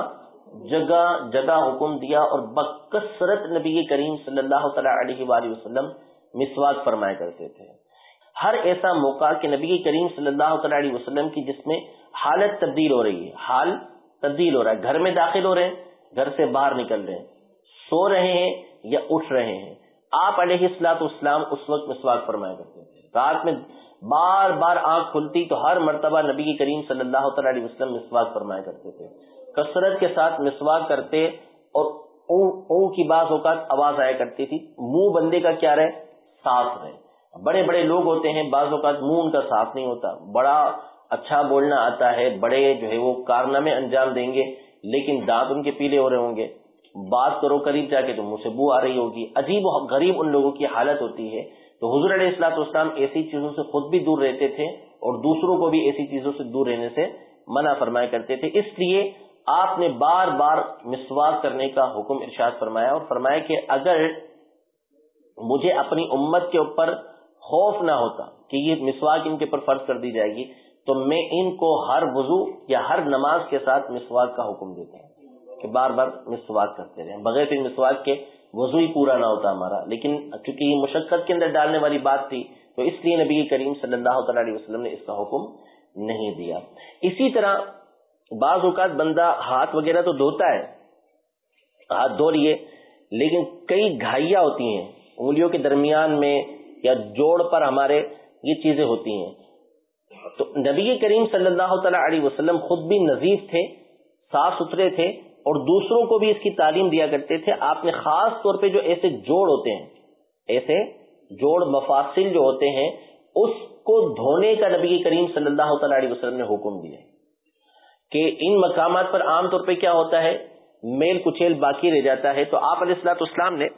جگہ جگہ حکم دیا اور بکثرت نبی کریم صلی اللہ تعالی علیہ وآلہ وسلم مسواک فرمایا کرتے تھے۔ ہر ایسا موقع کہ نبی کریم صلی اللہ تعالی علیہ وسلم کی جس میں حالت تبدیل ہو رہی ہے، حال تبدیل ہو رہا ہے، گھر میں داخل ہو رہے ہیں، گھر سے باہر نکل رہے ہیں، سو رہے ہیں یا اٹھ رہے ہیں۔ آپ علیہ السلاط اسلام اس وقت مسواک فرمایا کرتے تھے۔ رات میں بار بار آنکھ کھلتی تو ہر مرتبہ نبی کریم صلی اللہ تعالی علیہ وسلم مسواک فرمایا کرتے تھے۔ کثرت کے ساتھ مسواک کرتے اور او او کی بعض اوقات آواز آیا کرتی تھی۔ منہ بندے کا کیا رہے؟ صاف رہے۔ بڑے بڑے لوگ ہوتے ہیں، بعض اوقات منہ ان کا صاف نہیں ہوتا۔ بڑا اچھا بولنا آتا ہے، بڑے جو ہے وہ کارنامے انجام دیں گے، لیکن دانت ان کے پیلے ہو رہے ہوں گے۔ بات کرو، قریب جا کے تو منہ سے بو آ رہی ہوگی۔ عجیب و غریب ان لوگوں کی حالت ہوتی ہے۔ تو حضور علیہ السلاط اسلام ایسی چیزوں سے خود بھی دور رہتے تھے اور دوسروں کو بھی ایسی چیزوں سے دور رہنے سے منع فرمایا کرتے تھے۔ اس لیے آپ نے بار بار مسواک کرنے کا حکم ارشاد فرمایا اور فرمایا کہ اگر مجھے اپنی امت کے اوپر خوف نہ ہوتا کہ یہ مسواک ان کے اوپر فرض کر دی جائے گی، تو میں ان کو ہر وضو یا ہر نماز کے ساتھ مسواک کا حکم دیتا ہوں کہ بار بار مسواک کرتے رہے بغیر پھر مسواک کے وضو ہی پورا نہ ہوتا ہمارا۔ لیکن چونکہ یہ مشقت کے اندر ڈالنے والی بات تھی، تو اس لیے نبی کریم صلی اللہ تعالی علیہ وسلم نے اس کا حکم نہیں دیا۔ اسی طرح بعض اوقات بندہ ہاتھ وغیرہ تو دھوتا ہے، ہاتھ دھو لیے، لیکن کئی گھائیاں ہوتی ہیں، انگلیوں کے درمیان میں یا جوڑ پر ہمارے یہ چیزیں ہوتی ہیں۔ تو نبی کریم صلی اللہ تعالی علیہ وسلم خود بھی نظیف تھے، صاف ستھرے تھے، اور دوسروں کو بھی اس کی تعلیم دیا کرتے تھے۔ آپ نے خاص طور پہ جو ایسے جوڑ ہوتے ہیں، ایسے جوڑ مفاصل جو ہوتے ہیں، اس کو دھونے کا نبی کریم صلی اللہ تعالی علیہ وسلم نے حکم دیا۔ کہ ان مقامات پر عام طور پہ کیا ہوتا ہے؟ میل کچیل باقی رہ جاتا ہے۔ تو آپ علیہ السلاط اسلام نے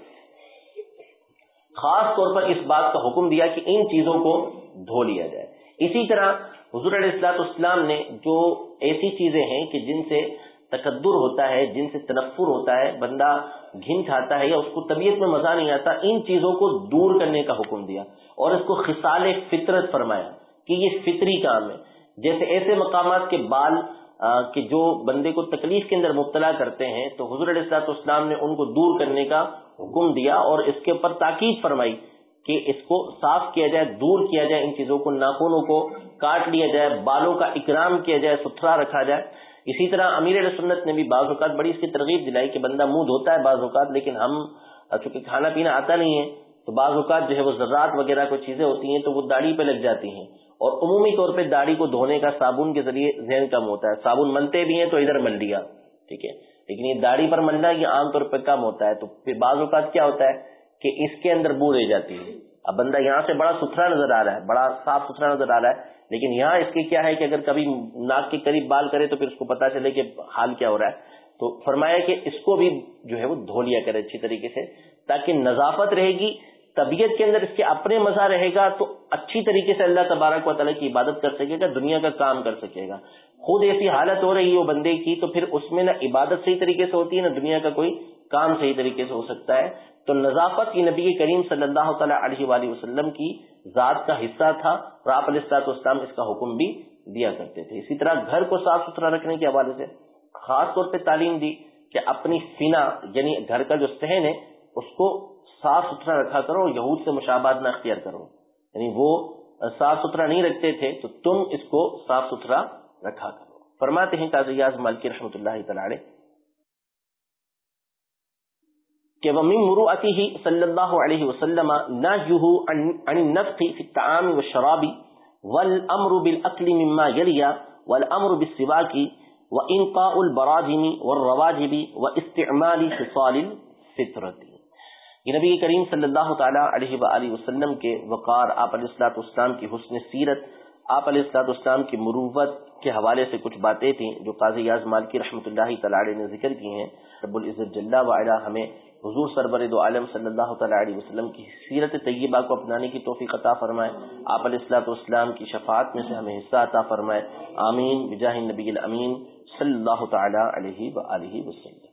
خاص طور پر اس بات کا حکم دیا کہ ان چیزوں کو دھو لیا جائے۔ اسی طرح حضور علیہ السلاط اسلام نے جو ایسی چیزیں ہیں کہ جن سے تقدر ہوتا ہے، جن سے تنفر ہوتا ہے، بندہ گھن کھاتا ہے یا اس کو طبیعت میں مزہ نہیں آتا، ان چیزوں کو دور کرنے کا حکم دیا اور اس کو خسال فطرت فرمایا کہ یہ فطری کام ہے۔ جیسے ایسے مقامات کے بال کہ جو بندے کو تکلیف کے اندر مبتلا کرتے ہیں، تو حضور علیہ السلاط اسلام نے ان کو دور کرنے کا حکم دیا اور اس کے اوپر تاکید فرمائی کہ اس کو صاف کیا جائے، دور کیا جائے، ان چیزوں کو، ناخونوں کو کاٹ لیا جائے، بالوں کا اکرام کیا جائے، ستھرا رکھا جائے۔ اسی طرح امیر علیہ سنت نے بھی بعض اوقات بڑی اس کی ترغیب دلائی کہ بندہ منہ دھوتا ہے بعض اوقات، لیکن ہم چونکہ کھانا پینا آتا نہیں ہے، تو بعض اوقات جو ہے وہ ذرات وغیرہ کوئی چیزیں ہوتی ہیں تو وہ داڑھی پہ لگ جاتی ہیں۔ اور عمومی طور پہ داڑھی کو دھونے کا صابن کے ذریعے ذہن کم ہوتا ہے۔ صابن ملتے بھی ہیں تو ادھر مل لیا ٹھیک ہے؟ لیکن یہ داڑھی پر ملنا یہ عام طور پہ کم ہوتا ہے۔ تو پھر بعض اوقات کیا ہوتا ہے کہ اس کے اندر بو رہ جاتی ہے۔ اب بندہ یہاں سے بڑا ستھرا نظر آ رہا ہے، بڑا صاف ستھرا نظر آ رہا ہے، لیکن یہاں اس کے کیا ہے کہ اگر کبھی ناک کے قریب بال کرے تو پھر اس کو پتا چلے کہ حال کیا ہو رہا ہے۔ تو فرمایا کہ اس کو بھی جو ہے وہ دھو لیا کرے اچھی طریقے سے، تاکہ نظافت رہے گی، طبیعت کے اندر اس کے اپنے مزہ رہے گا، تو اچھی طریقے سے اللہ تبارک و تعالیٰ کی عبادت کر سکے گا، دنیا کا کام کر سکے گا۔ خود ایسی حالت ہو رہی ہے وہ بندے کی، تو پھر اس میں نہ عبادت صحیح طریقے سے ہوتی ہے، نہ دنیا کا کوئی کام صحیح طریقے سے ہو سکتا ہے۔ تو نظافت کی نبی کریم صلی اللہ تعالیٰ علیہ وآلہ وسلم کی ذات کا حصہ تھا اور آپ علیہ اسلام اس کا حکم بھی دیا کرتے تھے۔ اسی طرح گھر کو صاف ستھرا رکھنے کے حوالے سے خاص طور پہ تعلیم دی کہ اپنی فنا یعنی گھر کا جو صحن ہے، اس کو صاف ستھرا رکھا کرو، یہود سے مشابات نہ اختیار کرو۔ یعنی وہ صاف ستھرا نہیں رکھتے تھے، تو تم اس کو صاف ستھرا رکھا کرو۔ فرماتے ہیں قاضی تازیاز مالکی رحمۃ اللہ تعالی کہ ومن مروعته صلی اللہ علیہ وسلم نهيه عن النفخ في الطعام والشراب والامر بالاكل مما يلي والامر بالسواك وانقاء البراجم والرواجب واستعمال خصال الفطرة۔ یہ نبی کریم صلی اللہ تعالیٰ علیہ وآلہ وسلم کے وقار، آپ علیہ السلاط اسلام کی حسن سیرت، آپ علیہ السلاط اسلام کی مروت کے حوالے سے کچھ باتیں تھیں جو قاضی یاز مالکی رحمۃ اللہ تعالی نے ذکر کی ہیں۔ رب العزت جلّہ وعلا ہمیں حضور سربر دو عالم صلی اللہ تعالیٰ علیہ وسلم کی سیرت طیبہ کو اپنانے کی توفیق عطا فرمائے۔ آپ علیہ السلاط اسلام کی شفاعت میں سے ہمیں حصہ عطا فرمائے۔ آمین۔ بجاہ نبی الامین صلی اللہ تعالیٰ علیہ وآلہ وسلم۔